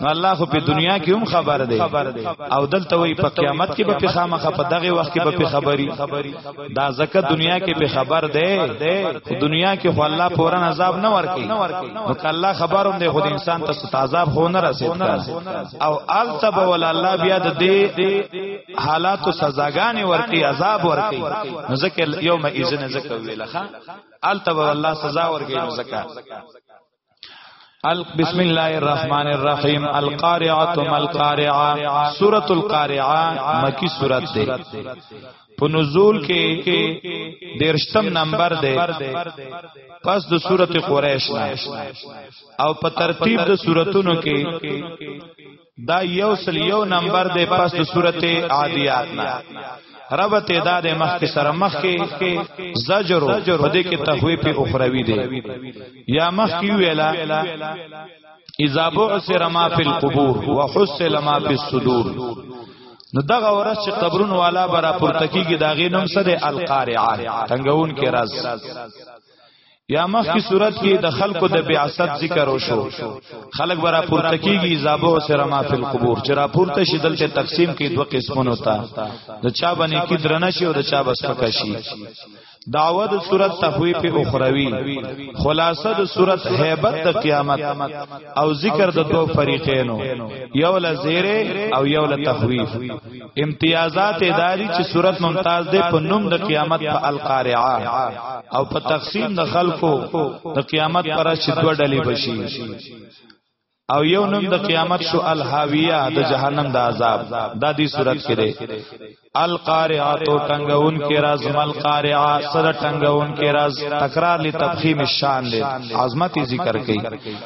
نو الله خو په دنیا کې هم خبر دی او دلته وی په قیامت کې به په خامخه په دغه وخت کې به په خبري دا زکه دنیا کې په خبر دی خو دنیا کې خو الله پورا عذاب نه ورکي نو الله خبروم دی خو انسان ته ستعذاب خو نه رسید او التب ول الله بیا د دې حالات او سزاګانې ورکي عذاب ورکي نو زکه یوم اذن زکه ویلخه التب ول الله سزا ورکي نو زکه بسم الله الرحمن الرحیم القارعه ما القارعه سوره القارعه مکی سوره ده په نزول کې دیرشتم نمبر ده پس د سوره قریش او په ترتیب د سوراتونو کې دا یو سل یو نمبر دی پس د سورته عادیات نه ربط ادا د مخ کې سره مخ کې زجر په دې کې تخویف اخروی دی یا مخ کې ویلا اذا بعثر ما فی القبور وحصل ما فی الصدور نو دغه ورځ چې قبرون والا برا پورته کیږي داغې نوم سره القارعه تنگون کې راز یا مخکی صورت کې د خلکو د بیاست ذکر وشو خلک برا پورته کیږي زابو سره ما فل قبور چې را پورته شي دلته تقسیم کې دوه قسمونه تا د چا باندې کې درنه شي او د چا بس پکا شي دعوه د صورت تخویف اخروی خلاصه د صورت هیبت د قیامت او ذکر د دوه فریقینو یو لزیره او یو لتخویف امتیازات اداری چې صورت ممتاز ده په نوم د قیامت په القارعه او په تقسیم د خلکو د قیامت پر چې دوه ډلې بشي او یو نوم د قیامت شو الحاویه د جهنم د عذاب د دې صورت کې ده القارعه تو ټنګون کې راز مل قارعه سره ټنګون کې راز تکرار لتفخیم الشان ده عظمت ذکر کړي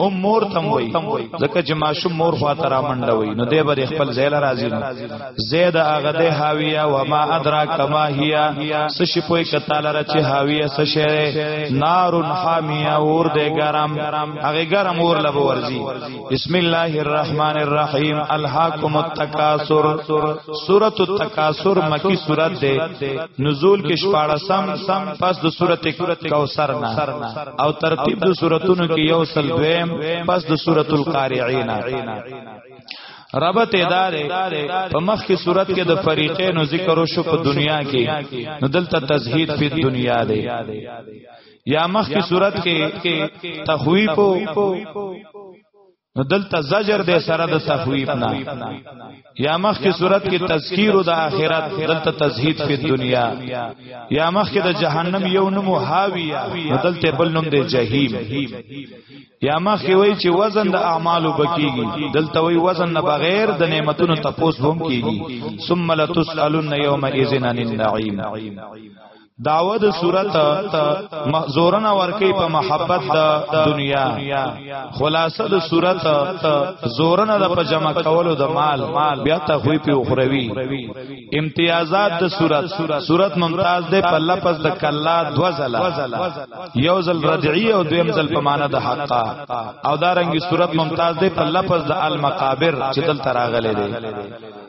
ام مور تم وای ځکه چې ماشوم مور خوا تر منډه وای نو دی به خپل زیل راځي نو زید هغه د حاویه و ما ادراک ما هيا سش پوي کتال را چې حاویه سش نار حامیه اور دې ګرم هغه ګرم اور لب ورزي بسم الله الرحمن الرحیم الهاکم التکاسر سورۃ التکاسر مکی سورۃ ده نزول کې 14 سم پس د سورۃ کوثر نه او ترتیب د سوراتونو کې یو سل دویم پس د سورۃ القارعین ربط ادارې په مخ کې صورت کې د فریقینو ذکر او شو په دنیا کې نو دلته تزهید په دنیا دی یا مخ کې صورت کې تخویب نو دلته زجر دې سره د تخویب نه یا مخ کی صورت کې تذکیر او د آخرت دلته تزهید په دنیا یا مخ کې د جهنم یو نمو حاویه نو دلته بل نوم دې جهنم یا مخ کې وای چې وزن د اعمالو بکیږي دلته وای وزن نه بغیر د نعمتونو تپوس هم کیږي ثم لتسالن یوم اذن عن النعیم داوه د صورت مزورن ورکی په محبت د دنیا خلاصه د صورت زورن د په جمع کولو د مال بیا ته خوې په اخروی امتیازات د صورت صورت ممتاز ده په لفظ د کلا دو زلا یو زل رجعی او دویم زل په معنا د حقا او دا رنګي صورت ممتاز ده په لفظ د المقابر چې دل تراغله ده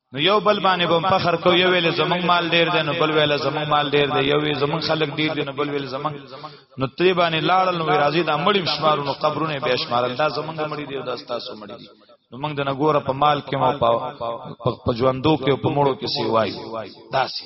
نو یو بل باندې بم فخر کو یو ویل زمنګ مال ډیر دی نو بل ویل زمنګ مال ډیر دی یو ویل زمنګ خلک ډیر دی نو بل ویل زمنګ نو تری باندې لاړل نو راځي دا مړی شمارو نو قبرونه به شمارل دا زمنګ مړی دی دا تاسو مړی دی نو موږ د نګوره په مال کې مو په ژوندو کې په مړو کې سی وای داسي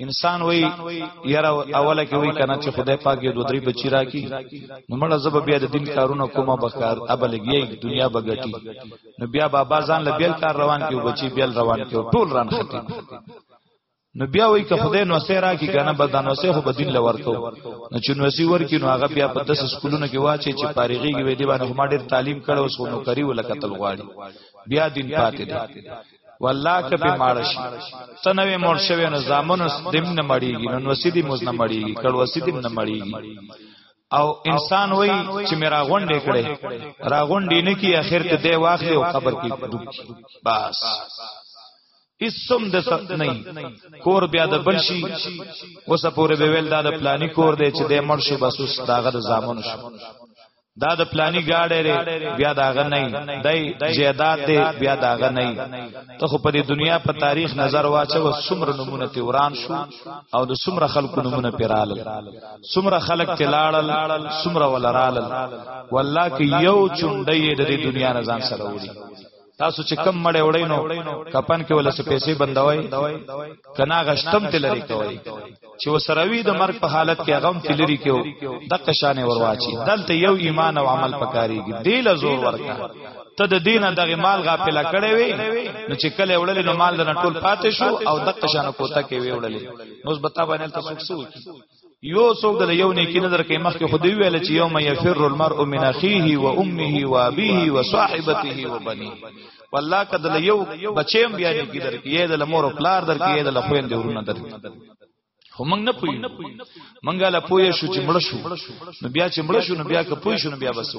انسان وای یاره اوله کې وای کنه چې خدای پاک یو دوه درې بچی راکی نو مړه زب بیا د دین کارونه کومه بکار ابلګي دنیا بغټي نو بیا بابا ځان له بیل کار روان کیو بچی بیل روان کیو ټول ران ختم نو بیا وای که خدای نو سه راکی کنه به د نو سه خو بدین لورکو نو چې نو سی ورکی نو هغه بیا په داس سکولونو کې واچي چې پاریږي وې دی باندې ما ډیر تعلیم کړو سو نو کری ولکتل غواړي بیا دین پاتې دی والله که په ماړ شي ته نوې مور شوی نو زامن دم نه مړیږي نو وسیدی موز نه مړیږي کړه وسیدی نه مړیږي او انسان وای چې میرا غونډې کړي را غونډې نه کی اخر ته دی واخلې او قبر کې ډوب کی بس اسم د ست نه کور بیا د بل شي اوس پورې به ویل دا د پلاني کور دی چې د مړ شو بس اوس داغه د زامن شو دا د پلانی گاډه ری بیا دا غ نه دی جیداد دی بیا دا غ نه ته خو په دنیا په تاریخ نظر واچو سمر نمونه تی وران شو او د سمر خلق نمونه پیرال سمر خلق تلاړل سمر ولرال والله کې یو چونډې د دنیا نه ځان سره وړي تاسو چې کم مړې وړې نو کپن کې ولسه پیسې بندوي کنا غشتم تلری کوي چې وسروي د مرګ په حالت کې غم تلری کېو د قشانې ورواچی دلته یو ایمان او عمل پکاريږي دی له زور ورکا ته د دینه دغه مال غافل کړي وي نو چې کله وړل نو مال د نټول پاتې شو او د قشانه کوته کې وی وړلې نو بتا باندې تاسو څه وکړي یو څوک دل یو نیکی نظر کې مخ کې خدای ویل چې یوم یفر المرء من اخیه و امه و ابیه و صاحبته و بنی والله کدل یو بچیم بیا نیکی در کې یې دل مور او پلار در کې یې دل خوین دی ورونه در خو موږ نه پوي موږ لا پوي شو چې مړ شو نو بیا چې مړ شو نو بیا که پوي شو نو بیا بسو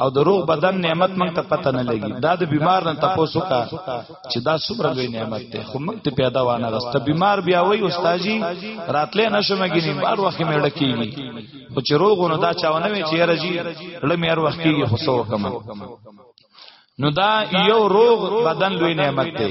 او د روغ بدن نعمت مونږ ته پته نه لګي دا د بیمار نه تاسو کا چې دا څومره لوی نعمت دی خو مونږ ته پیدا وانه غسته بیمار بیا وای استادجی راتلې نشم کېږي بار وخت مې ډکېږي خو چې روغ نو دا چاونه وي چې راځي لمې هر وخت کېږي خو سو کما نو دا یو روغ بدن لوی نعمت دی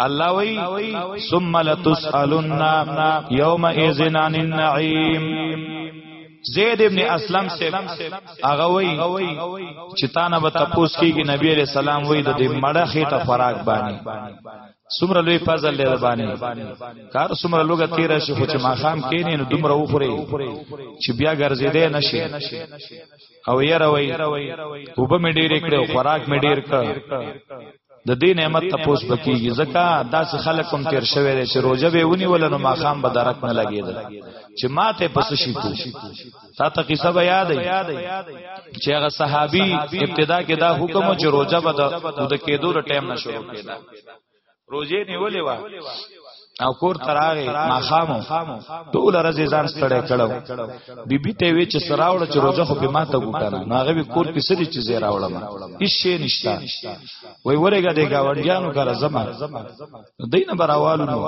الله وی ثم لتسالن یوم اذن عن النعیم زید ابن اسلم سے هغه وی چې تانه به تاسو کېږي نبی علیہ السلام وی د دې مړه خېټه فراق باندې سمره لوی فضل لري باندې کار سمره لوګه تیر شي خو چې ماخام کینې نو دومره وخوري چې بیا ګرځیدې نشي او یې روي وب مې ډېر کړو خوراک مې ډېر کړ د دې نعمت تپوس بکیږي ځکه داسې خلک هم تیر شوی دی چې روزه به ونی ولنو ما خام به درک نه لګیدل چې ماته پس شي کو تا ته قصه به یاد ای چې هغه صحابي ابتدا کې دا حکم چې روزه به د کېدو ټیم نه شروع کېده روزه نیولې و او کور تراغه ماخامو ټول ورځ ځان ستړی کړو بیبي ته وی چې سراوړ چې روزه خو به ماته وکړه نو هغه کور کې سری چې زیرا وړم هیڅ شي نشتا وای ورګه د گاونډیانو کار زما دینه براوالو نو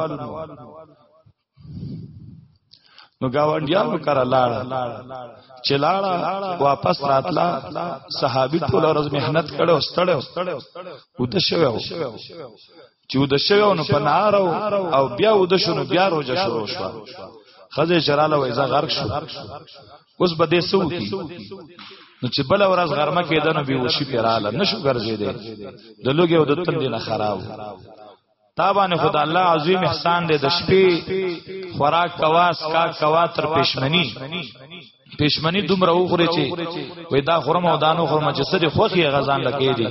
نو گاونډیانو کار لاړ چې لاړ واپس راتلا صحابي ټول ورځ مهنت کړو ستړو او ته شوو چې ود شوو نو پنارو او بیا ود شنو بیا روزه شروع شو خزه شراله وای زه غرق شو اوس به دې سو کی نو چې بل ورځ غرمه کېده نو به وشي پیراله نشو ګرځې دې د لوګي او د تندې نه خراب تابانه خدا الله عظیم احسان دې د شپې خوراک کواس کا کوا تر پښمنی پښمنی دومره وخوري چې وې دا خورم او دانو خورم چې سړي خوخي غزان لکې دي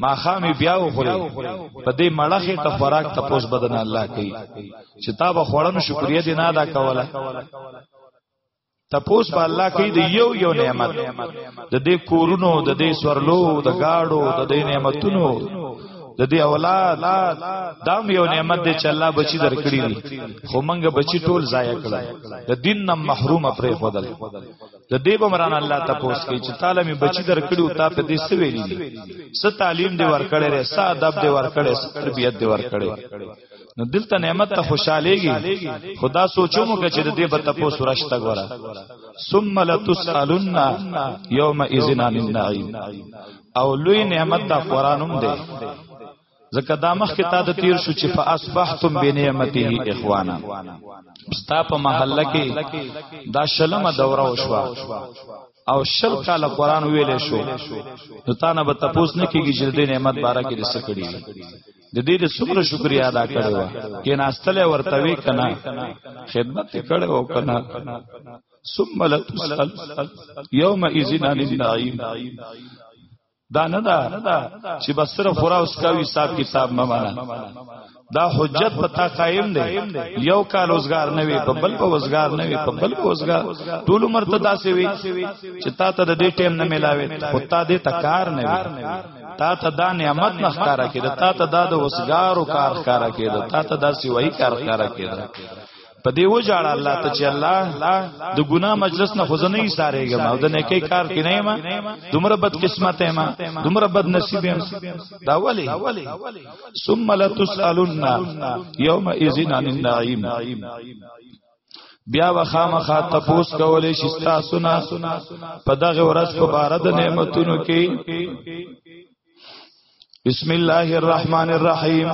ما خامي بیا وخوري په دې مړخه ته خوراک ته پوس بدن الله کوي چې تا به خورم شکریا دې نه ادا کوله تپوس په الله کې د یو یو نعمت د دې کورونو د دې سورلو د گاډو د دې نعمتونو د دې اولاد دام یو نعمت دی چې الله بچی درکړي دي خو مونږ بچی ټول ضایع کړل د دین نم محروم پرې خدل د دې بمران الله تپوس کوي چې تعالی می بچی درکړي او تا په دې څه ویلي دي څه تعلیم دی ورکړې رې څه ادب دی ورکړې څه تربیت دی ورکړې نو دلته نعمت ته خوشالېږي خدا سوچو مو چې د دې به تپوس ورشته ګوره ثم لتسالن یوم اذن عن النعیم او لوی نعمت دا قران هم دی ځکه دا مخ کې تا د تیر شو چې فاصبحتم بنعمته اخوانا ستا په محله کې دا شلمه دوره وشوه او شل کال قران ویل شو نو تا نه به تپوس نه کیږي چې د نعمت بارا کې رسې کړی د دې د څومره شکریا ادا کړو کې ناستله ورته وی کنه خدمت کړو کنه ثم لا تسأل يوم اذن عن النعيم دا نه دا چې بس صرف خورا اوس کا حساب کتاب ما معنا دا حجت پتا قائم دی یو کال روزگار نه وي په بل په روزگار نه وي په بل په روزگار ټول عمر ته داسې وي چې تا ته د دې ټیم نه ملاوي خو تا دې تکار نه وي تا ته دا نعمت نه ښکارا کېده تا ته دا د روزگار او کار ښکارا کېده تا ته دا سیوای کار ښکارا کېده په دې و جاړه الله ته چې الله د ګنا مجلس نه خو نه ایسارېږم او د نیکی کار کې نه ما دومره بد قسمت ما دومره بد نصیب ما دا ولی ثم لتسالن یوم اذن عن النعیم بیا وخامخا تپوس کولې شستا سنا په دغه ورځ په بار د نعمتونو کې بسم الله الرحمن الرحيم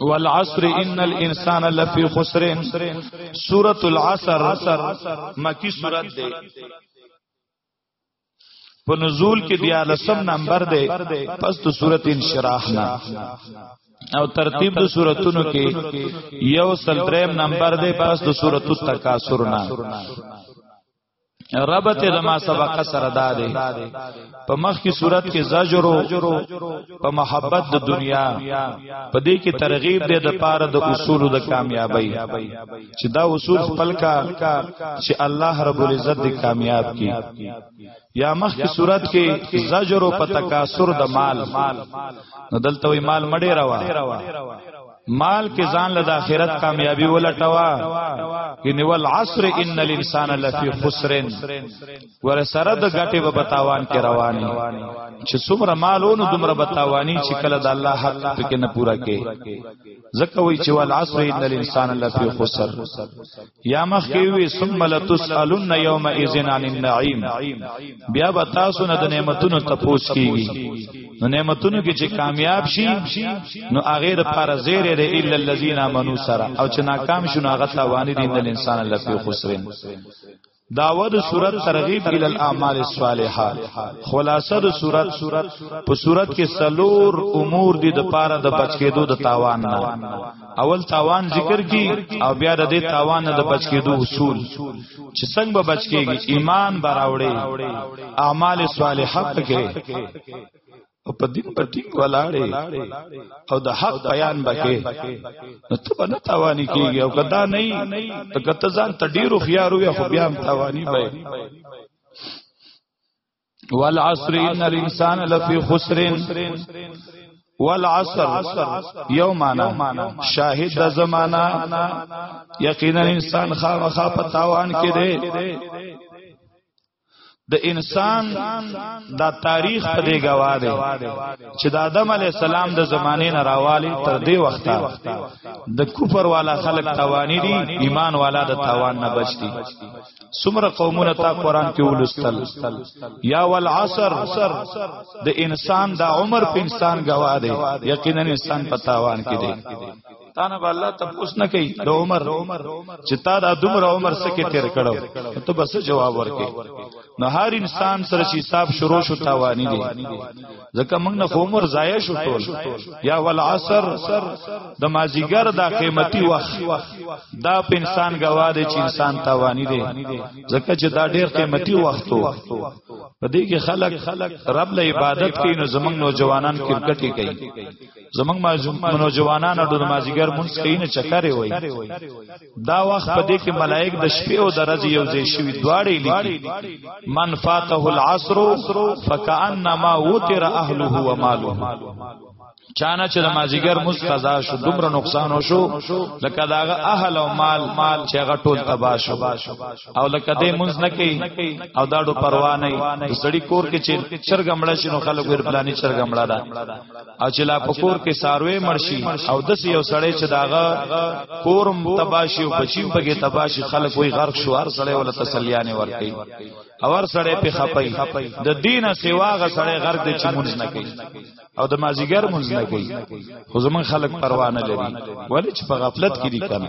والعصر ان الانسان لفي خسر سوره العصر مکی سورت ده په نزول کې بیا لسم نمبر ده پس د سوره انشراح نه او ترتیب د سوراتونو کې یو سل دریم نمبر ده پس د سوره التکاثر نه ربط د ما سبق سره دا دی په مخ کی صورت کې زجر په محبت د دنیا په دې کې ترغیب دی د پاره د اصول د کامیابی چې دا اصول خپل کا چې الله رب العزت دې کامیاب کی یا مخ کی صورت کې زجر په تکاثر د مال نو دلته وی مال مړې روا مال کې ځان له آخرت کامیابی ولټوا ان ول عصر ان الانسان لفی خسر ور سره د غټي په بتاوان کې رواني چې څومره مالونو دومره بتاوانی چې کله د الله حق پکې نه پورا کې ځکه وی چې ول عصر ان الانسان لفی خسر یا مخ کې وی ثم لتسالن یوم اذن عن النعیم بیا به تاسو نه د نعمتونو تپوس کیږي نو نعمتونو کې چې کامیاب شي نو هغه د پاره زیره د الا الذین امنو سره او چې ناکام شونه هغه تاوان دي د انسان الله په خسرین داوه د صورت ترغیب ال الاعمال الصالحه خلاصه د صورت په صورت کې سلور امور دي د پاره د بچ کېدو د تاوان نه اول تاوان ذکر کی او بیا د دې تاوان نه د بچ کېدو اصول چې څنګه به بچ کېږي ایمان براوړې اعمال صالحه پکې او په دین په ټینګ ولاړې او د حق بیان بکې نو ته به نه تاوانی کېږي او کدا نه ته کته ځان ته ډیرو خيارو یا خو بیا هم تاوانی به والعصر ان الانسان لفی خسر والعصر یو معنا شاهد د زمانہ یقینا انسان خامخا په تاوان کې دی د انسان دا تاریخ په دی گواه دی چې د آدم علی السلام د زمانه نه راوالی تر دې وخته د کفر والا خلق توانی دي ایمان والا د توان نه بچ دي سمره قومونه تا قران کې ولستل یا والعصر د انسان د عمر په انسان گواه دی یقینا انسان په تاوان کې دی تا نه الله تپوس نه کوي د عمر چې تا دا دومره عمر سکه تیر کړو ته بس جواب ورکې نو هر انسان سره چې حساب شروع شو تاوانی دی ځکه موږ نه عمر ضایع شو ټول یا ول عصر د مازیګر دا قیمتي وخت دا په انسان گواه دی چې انسان تاوانی دی ځکه چې دا ډیر قیمتي وخت وو په دې کې خلک رب له عبادت کوي نو زمنګ نوجوانان کرکټ کوي زمنګ نوجوانان د مازیګر مونږ کوي نه چکرې وای دا وخت په دې کې ملائک د شپې او د ورځې یو ځای شوي دواړې لیکي من فاته العصر فكانما وتر اهله وماله چانه چې د مازیګر مز قضا شو دومره نقصان وشو لکه داغه اهل او مال مال چې هغه ټول تباہ شو او لکه دې مونږ نه کوي او داړو پروا نه سړی کور کې چې چرګمړه شنو خلک ور پلاني چرګمړه ده او چې لا پکور کې ساروي مرشي او د یو سړی چې داغه کورم تباشي او بچیم پکې تباشي خلک وي غرق شو هر سړی ول تسلیانه ور کوي او هر سړی په خپي د دینه سیوا غ سړی غرق دي چې مونږ نه کوي او د مازیګر مونږ نه کوي خو زمون خلک پروا نه لري ولې چې په غفلت کې دي کنه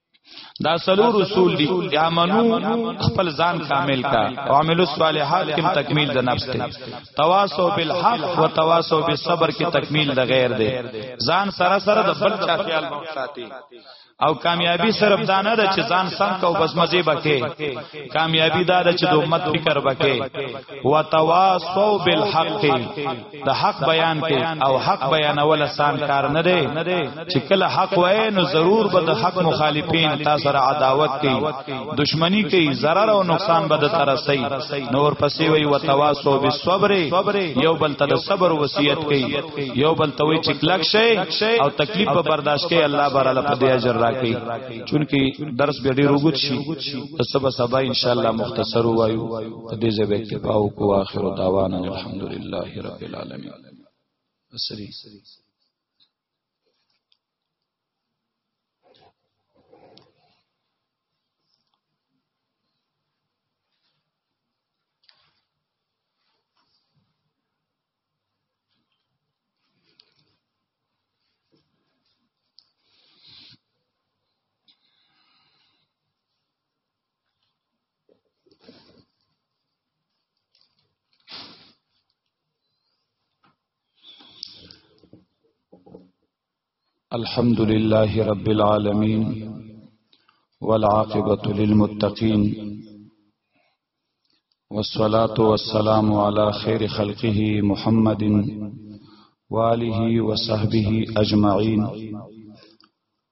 دا سلور رسول دي یا منو خپل ځان کامل کا او عمل الصالحات کې تکمیل د نفس ته تواصو بالحق و تواصو بالصبر کې تکمیل د غیر دی ځان سره سره د بل چا خیال مو ساتي او کامیابی صرف دا نه ده چې ځان سم کو بس مزه بکې کامیابی دا ده چې د امت فکر بکې وتواصوا بالحق د حق بیان کې او حق بیانول آسان کار نه دی چې کله حق وای نو ضرور به د حق مخالفین تاسو را عداوت کوي دشمنی کوي zarar او نقصان به د ترسي نور پسې وي وتواسو بالصبر یو بل ته صبر وصیت کوي یو بل ته وي چې کلک شي او تکلیف په برداشت کوي الله براله په دې اجر راکړي چونکی درس به ډیر وګت شي سبا سبا ان شاء الله مختصر وایو په دې ځای کې پاو کو اخر دعوانا الحمدلله رب العالمین اسری الحمد لله رب العالمين والعاقبة للمتقين والصلاة والسلام على خير خلقه محمد وآله وصحبه أجمعين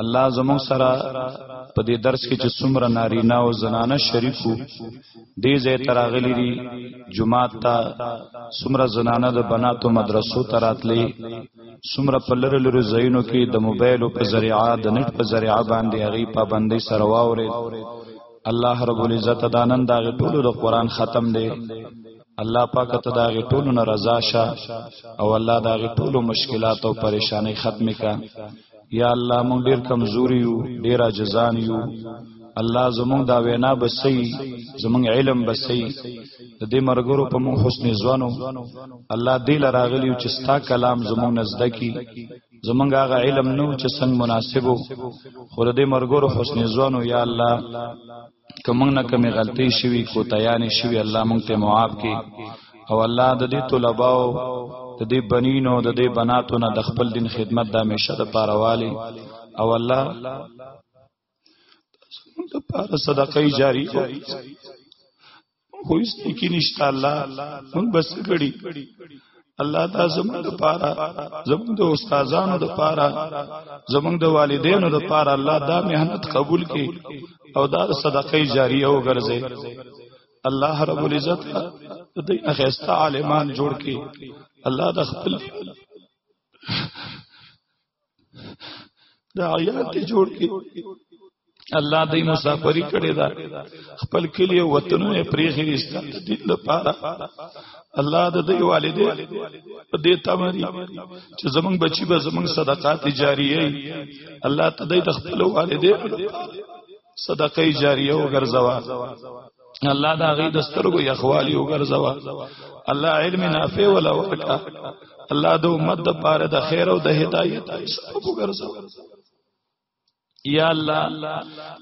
الله زموږ سره په دې درس کې چې څومره نارینه او زنانه شریکو دې ځای تراغلی دي جمعات ته څومره زنانه د بناتو مدرسو تراتلې څومره په لری لری ځایونو کې د موبایل په ذریعہ د نت په ذریعہ باندې هغه پابندۍ سره واوري الله رب العزت دانن دا ټولو د قران ختم دی الله پاک ته دا غي ټولو نه رضا شه او الله دا غي ټولو مشکلات او پریشانای ختم کا یا الله مونږ ډیر کمزوري یو ډیر جزان یو الله زمونږ دا وینا بسې زمونږ علم بسې د دې مرګرو په مون حسن ځوانو الله دې لراغلی چې ستا کلام زمونږ نزد کی زمونږ هغه علم نو چې څنګه مناسبو خو دې مرګرو حسن ځوانو یا الله که موږ نه کومې غلطۍ شوي کوتایانې شوي الله موږ ته معاف کړي او الله د دې طلباو د دې بنینو د دې بناتو نه د خپل دین خدمت د همیشه د پاره والی او الله د پاره صدقې جاری او خو هیڅ نیکی نشته الله مونږ بس کړي الله دا زموږ د پاره زموږ د استادانو د پاره زموږ د والدینو د پاره الله دا مهنت قبول کړي او دا صدقه جاریه وګرځي الله رب العزت د دې اخیسته عالمان جوړ کړي الله د خپل دا آیات جوړ کې الله دې مسافری کړی دا خپل کلی وطنونه پریخي استاد دې لپاره الله د دې والدې په دې تمري چې زمنګ بچي به زمنګ صدقات جاریه الله ته دې خپل والدې صدقه جاریه وګرځوا الله دا غي د سترګو یخوالي وګرځوا الله علم نافع ولا ورکا الله د امت د پاره د خیر او د هدایت سبب وګرځوا یا الله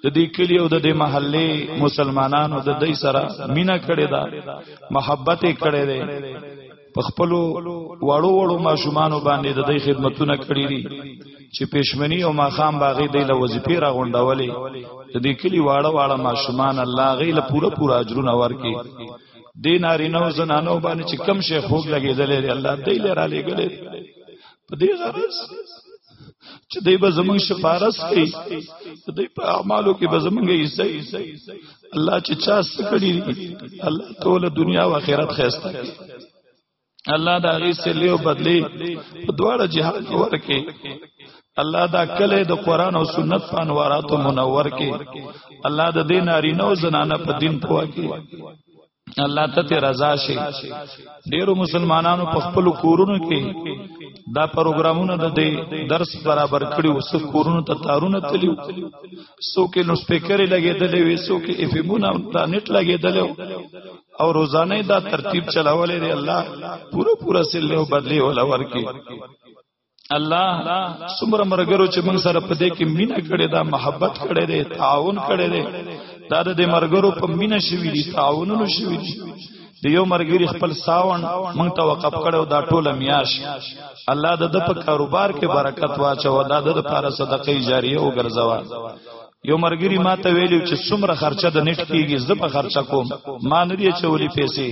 د دې کلی او د دې محلې مسلمانانو د دې سره مینا کړې ده محبت کړې ده په خپل وړو وړو ماشومانو باندې د دې خدمتونه کړې دي چې پښمنی او ماخام باغې د وظیفې را غونډولې د دې کلی واړه واړه ماشومان الله غي له پوره پوره اجرونه ورکي دین نارینه او زنانو باندې چې کم شي خوګ لګېدلې الله دې لرا لګلې په دې غرض چې دوی به زمونږ شفارس کوي دوی په اعمالو کې به زمونږ حصہ الله چې چا سکړي الله تعالی دنیا او آخرت خیسته کوي الله دا غي سلیو بدلی په دواړه جهان کې ورکه الله دا کله د قران او سنت په انواراتو منور کې الله د دین ارینو زنانه په دین پوهه کې الله ته ته رضا شي ډیرو مسلمانانو په خپل کورونو کې دا پروګرامونه د دې درس برابر کړي او څو کورونو ته تارونه تلیو څو کې نو سپیکرې لګېدلې وي څو کې اف امونه دا نت لګېدلې او روزانه دا ترتیب چلاولې دی الله پورا پورا سلې او بدلی ول ورکی الله څومره مرګرو چې موږ سره په دې کې مینه کړې ده محبت کړې ده تعاون کړې ده دا د مرګرو په مینه شوی دي تعاونونو شوی دي د یو مرګری خپل ساون مونږ ته وقف کړو دا ټوله میاش الله د د په کاروبار کې برکت واچو دا د لپاره صدقې جاریه وګرځوا یو مرګری ما ته ویلو چې څومره خرچه د نت کیږي زه په خرچه کوم ما نه دی چولې پیسې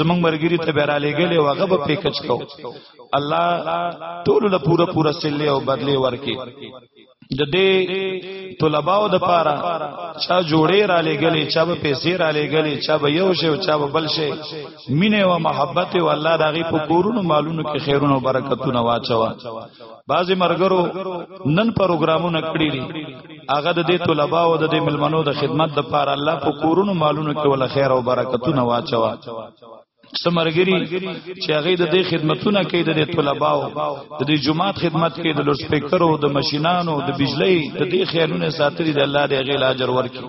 زمونږ مرګری ته به را لګلې وغه به پیکچ کو الله ټول له پوره پوره سلی او بدلی ورکي د دې طلباو د پاره چا جوړې را لګلې چا به پیسې را لګلې چا به یو شی او چا به بل شی مینه او محبت او الله دغه په کورونو مالونو کې خیرونه او برکتونه واچوا بعضی مرګرو نن پروګرامونه کړی دي هغه د دې طلباء او د دې ملمنو د خدمت د پاره الله په کورونو مالونو کې ول خیر او برکتونه واچوا سمرګری چې هغه د دې خدمتونه کوي د طلباو د دې جماعت خدمت کوي د لوډ سپیکرو د ماشينانو د بجلی د دې خیرونه ساتري د الله دې غیل اجر ورکي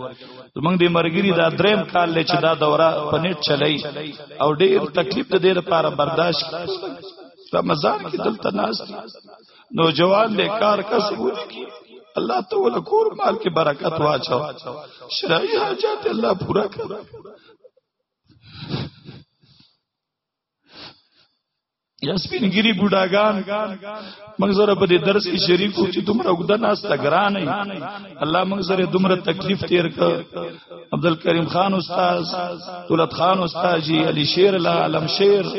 زمنګ دې مرګری دا دریم کال لې چې دا دوره په نت چلای او ډېر تکلیف دې لپاره برداشت دا مزار کې دلته ناس نوجوان دې کار کس وکړي الله تعالی کور مال کې برکت واچو شرعي حاجت الله پورا کړ یا سپینګری بوډاګان موږ سره په دې درس کې شریک شو چې دومره وګدا ناس تګران نه الله موږ سره دومره تکلیف تیر ک عبد الکریم خان استاد دولت خان استاد جی علی شیر الله علم شیر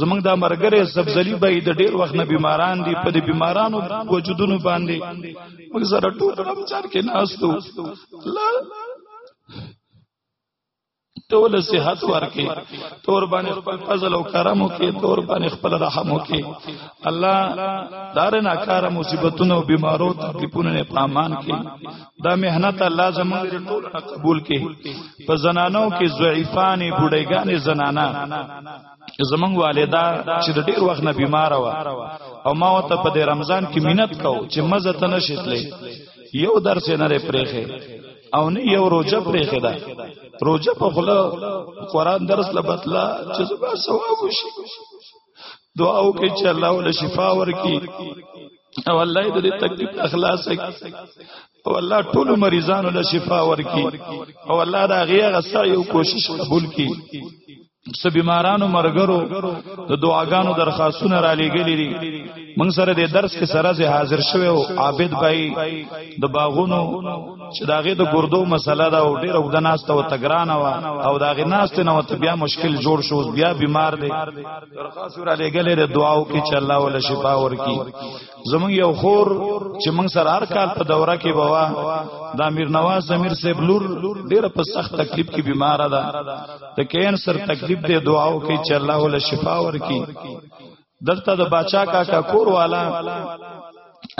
زمنګ دا مرګره سبزلی به د ډیر وخت نه بیماران دي په دې بیمارانو وجودونو باندې موږ سره ټول رمضان کې ناستو الله تول صحت ورکي تور باندې خپل فضل او کرم وکي تور باندې خپل رحم وکي الله دارنا کار مصیبتونو او بیمارو تکلیفونو نه پامان کي دا مهنت الله زموږ ټول قبول کي په زنانو کې ضعیفانې بډایګانې زنانا زمنګ والدا چې د ډیر وخت نه بیمار و او ما وته په رمضان کې مینت کو چې مزه تنشتلې یو درس نه لري پرېخه او نه یو روزه پرې خدا روزه په خله قران درس لبتلا چې زما ثواب وشي دعا وکړي چې الله ول شفا ورکړي او الله دې تکلیف اخلاص او الله ټول مریضانو له شفا ورکړي او الله دا غیغه سعی او کوشش قبول کړي څه بیمارانو مرګرو د دعاګانو درخواستونه را لېګلې دي موږ سره د درس کې سره زه حاضر شوی او عابد بای د باغونو چې داغه د ګردو مسله دا او ډېر او د ناست او تګران وا او داغه ناست نه وت بیا مشکل جوړ شو بیا بیمار دی درخواست را لېګلې د دعاو کې چې الله ول شفا ورکي زمون یو خور چې موږ سره هر کال په دوره کې بوا د امیر نواز زمیر صاحب لور ډیره په سخت تکلیف کې بیمار ده د کینسر تکلیف دی دعا وکړي چې الله ول شفا ورکړي دلته د باچا کاکا کور والا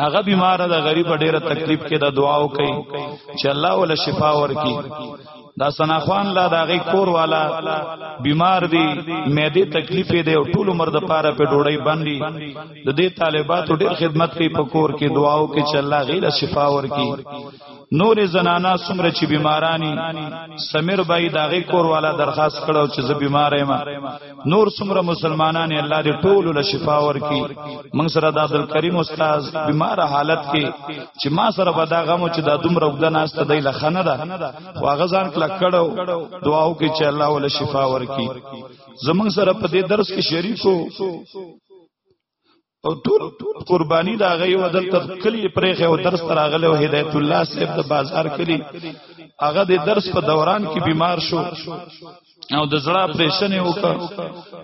هغه بیمار ده غریب ډیره تکلیف کې د دعا وکړي چې الله ول شفا ورکړي دا سناخوان لا داغي کور والا بیمار دی معده تکلیف دی او ټول عمر د پاره په ډوړی باندې د دې طالباتو ډېر خدمت کوي په کور کې دعاو کې چې الله غیله شفا ورکي نور زنانا سمره چې بیمارانی سمیر بای داغي کور والا درخواست کړو چې زه بیمار یم نور څومره مسلمانان الله دې ټول له شفا ورکي موږ سره د عبد الکریم استاد بیمار حالت کې چې ما سره به دا غمو چې دا دومره وګد ناس ته دی لخنه ده واغه ځان کله کړو دعاو کې چې الله ول شفا ورکي زموږ سره په دې درس کې شریکو او ټول قرباني دا غي او دلته کلی پرېخه او درس تراغله او هدایت الله صاحب د بازار کلی هغه د درس په دوران کې بیمار شو او د زړه پرېشنې وکړ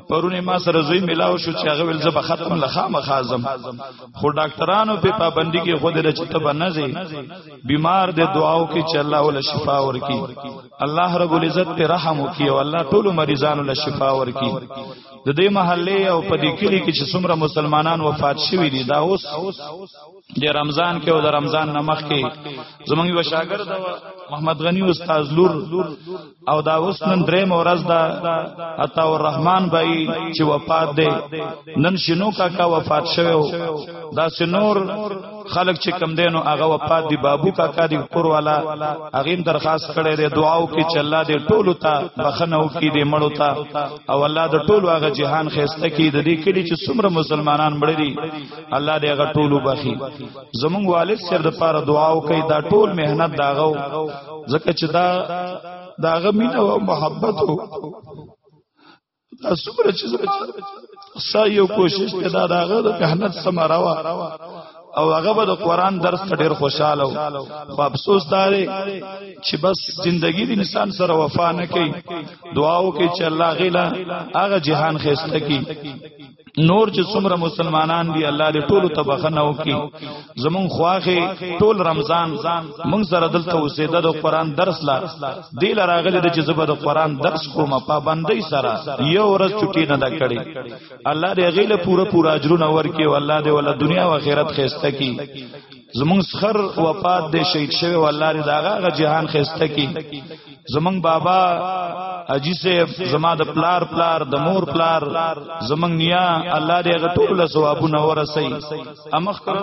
پرونه ما سره زوی ملاو شو چې هغه ول زب ختم لخوا مخازم خو ډاکټرانو په پابندي کې خود له چته بنځي بیمار د دعاو کې چې الله ول شفا ورکي الله رب العزت ته رحم وکي او الله ټول مریضانو له شفا ورکي د دې محلې او په دې کلی کې چې څومره مسلمانان وفات شوي دي دا اوس د رمضان کې او د رمضان نمخ کې زمونږ یو شاګرد محمد غنی استاد لور او دا اوس نن درې مورز دا عطا الرحمن بای چې وفات دی نن شنو کاکا وفات شوی دا سنور خلک چې کم دینو هغه وفات دی بابو کاکا دی کور والا هغه درخواست کړي دی دعاو کې چې الله دې ټولو ته بخنه وکړي دې مړو ته او الله دې ټولو هغه جهان خسته کړي د دې کړي چې څومره مسلمانان مړ دي الله دې هغه ټولو بخي زمونږ والد سر د پاره دعاو کوي دا ټول مهنت داغو ځکه چې دا داغه مینه او محبت دا څومره چې سا یو کوشش ته دا داغه د مهنت سمراوا او هغه به د قران درس ته ډیر خوشاله و خو افسوس داري چې بس ژوندۍ د انسان سره وفا نه کوي دعاو کوي چې الله غیلا هغه جهان خسته کوي نور چې څومره مسلمانان دي الله دې ټول ته بخنه وکي زمون خواخه ټول رمضان مونږ سره دلته اوسېده د قران درس لا دی لراغله د چې زبر د قران درس کوم پابندۍ سره یو ورځ چټي نه دا کړي الله دې غیله پوره پوره اجرونه ورکي او الله دې ول دنیا او آخرت خسته کی زمونږ سخر وفات دی شهید شوی والله دې داغه غ جهان خسته کی زمونږ بابا اجي صاحب زما د پلار پلار د مور پلار زمونږ نیا الله دې غ ټول ثوابونه ورسي امخ کړ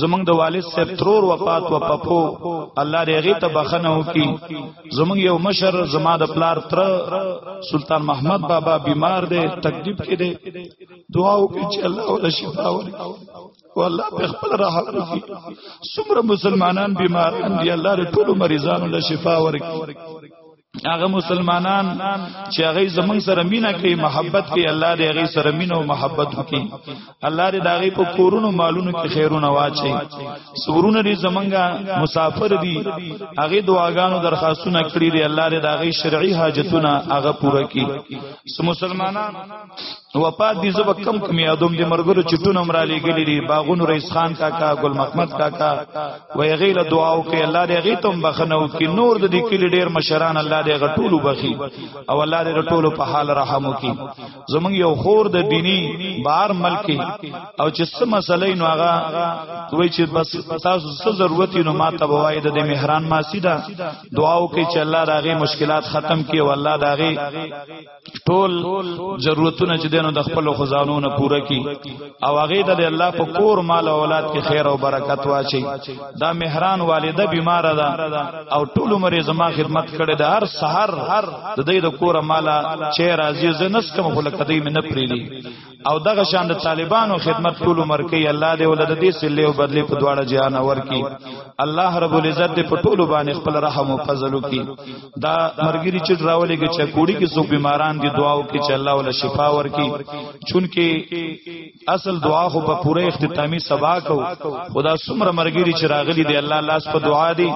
زمونږ د والد صاحب ترور وفات و پپو الله دې غي ته بخنه وکي زمونږ یو مشر زما د پلار تر سلطان محمد بابا بیمار دی تکلیف کې دی دعا وکړي چې الله ول شفا ورکړي والله په خپل راحت وکي څومره مسلمانان بیماران دي الله دې ټول مریضانو له شفا ورکړي هغه مسلمانان چې هغه زمون سره مینا کوي محبت کوي الله دې هغه سره مینا او محبت وکړي الله دې داغه په کورونو مالونو کې خیرونه واچي سورونه دې زمونږه مسافر دي هغه دعاګانو درخواستونه کړې دي الله دې داغه شرعي حاجتونه هغه پوره کړي سو مسلمانان وفات دي زب کم کم یادوم دي مرګرو چټون امر علی ګلی دي باغون رئیس خان کاکا ګل محمد کاکا و یغیل دعاو کې الله دې غیتم بخنو کې نور د دې کلی ډیر مشران الله دې غټولو بخي او الله دې غټولو په حال رحم وکي زمونږ یو خور د دینی بار ملکی او چې څه مسلې نو هغه وای چې بس تاسو څه ضرورت نو ما ته وای د مهران ماسی دا دعاو کې چې الله راغي مشکلات ختم کړي او الله داغي ټول ضرورتونه چې دینو د خپل خزانو نه پوره کی او هغه د الله په کور مال او اولاد کې خیر او برکت واچي دا مهران والده بیمار ده او ټول عمر زما خدمت کړي د هر سحر د دې د کور مال چې راځي زنس کوم خلک دې مې نه پریدي او دغه شان د طالبانو خدمت ټول عمر کوي الله دې ولر دې سلې او بدلې په دواړه جهان ور کوي الله رب العزت دې په ټول باندې خپل رحم او فضل وکي دا مرګري چې راولې کې چې کوړي کې څوک بیماران دي دعا وکي چې الله ول شفا ور کوي چونکه اصل دعا خو په پوره اختتامي سبا کو خدا سمر مرګري چې راغلي دي الله لاس په دعا دي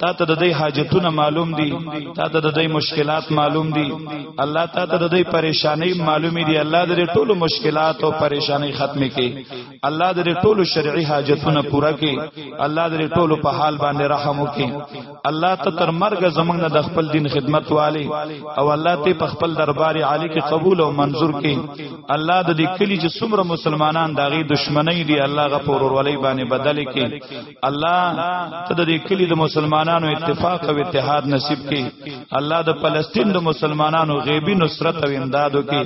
تا ته د دې حاجتونه معلوم دي تا ته د دې مشکلات معلوم دي الله تعالی ته د دې پریشانې معلومې دي الله د ټولو مشکلات او پریشانې ختمې کړي الله د ټولو شرعي حاجتونه پوره کړي الله د ټولو په حال باندې رحم وکړي الله ته تر مرګ زمنګ د خپل دین خدمت والي او الله ته په خپل دربار عالی کې قبول او منزور کړي الله د دې کلی چې څومره مسلمانان داغي دشمنی دي الله غفور ورولې باندې بدل کړي الله ته د کلی د مسلمانانو اتفاق او اتحاد نصیب کړي الله د فلسطین د مسلمانانو غیبی نصرت او امداد وکړي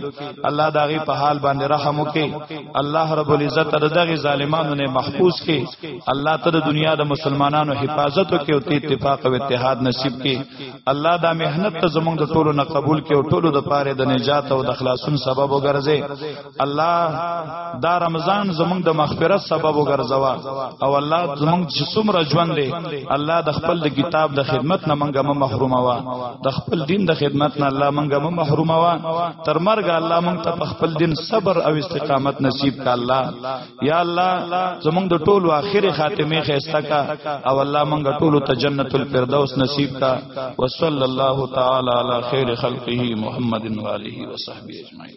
الله داغي په حال باندې رحم وکړي الله رب العزت دغه ظالمانو نه محفوظ کړي الله ته د دنیا د مسلمانانو حفاظت وکړي او اتفاق او اتحاد نصیب کړي الله دا مهنت ته زمونږ د ټولو نه قبول کړي او ټولو د پاره د نجات او د خلاصون سبب وګرځي الله دا رمضان زمونږ د مغفرت سبب وګرځوا او الله زمونږ چې څومره ژوند دی الله د خپل د کتاب د خدمت نه مونږه مه محروموا د خپل دین د خدمت نه الله مونږه مه محروموا تر مرګ الله مونږ ته په خپل دین صبر او استقامت نصیب کا الله یا الله زمونږ د ټولو اخیری خاتمه خیسته کا او الله مونږ ټولو ته جنت الفردوس نصیب کا وصلی الله تعالی علی خیر خلقه محمد و علیه و صحبه اجمعین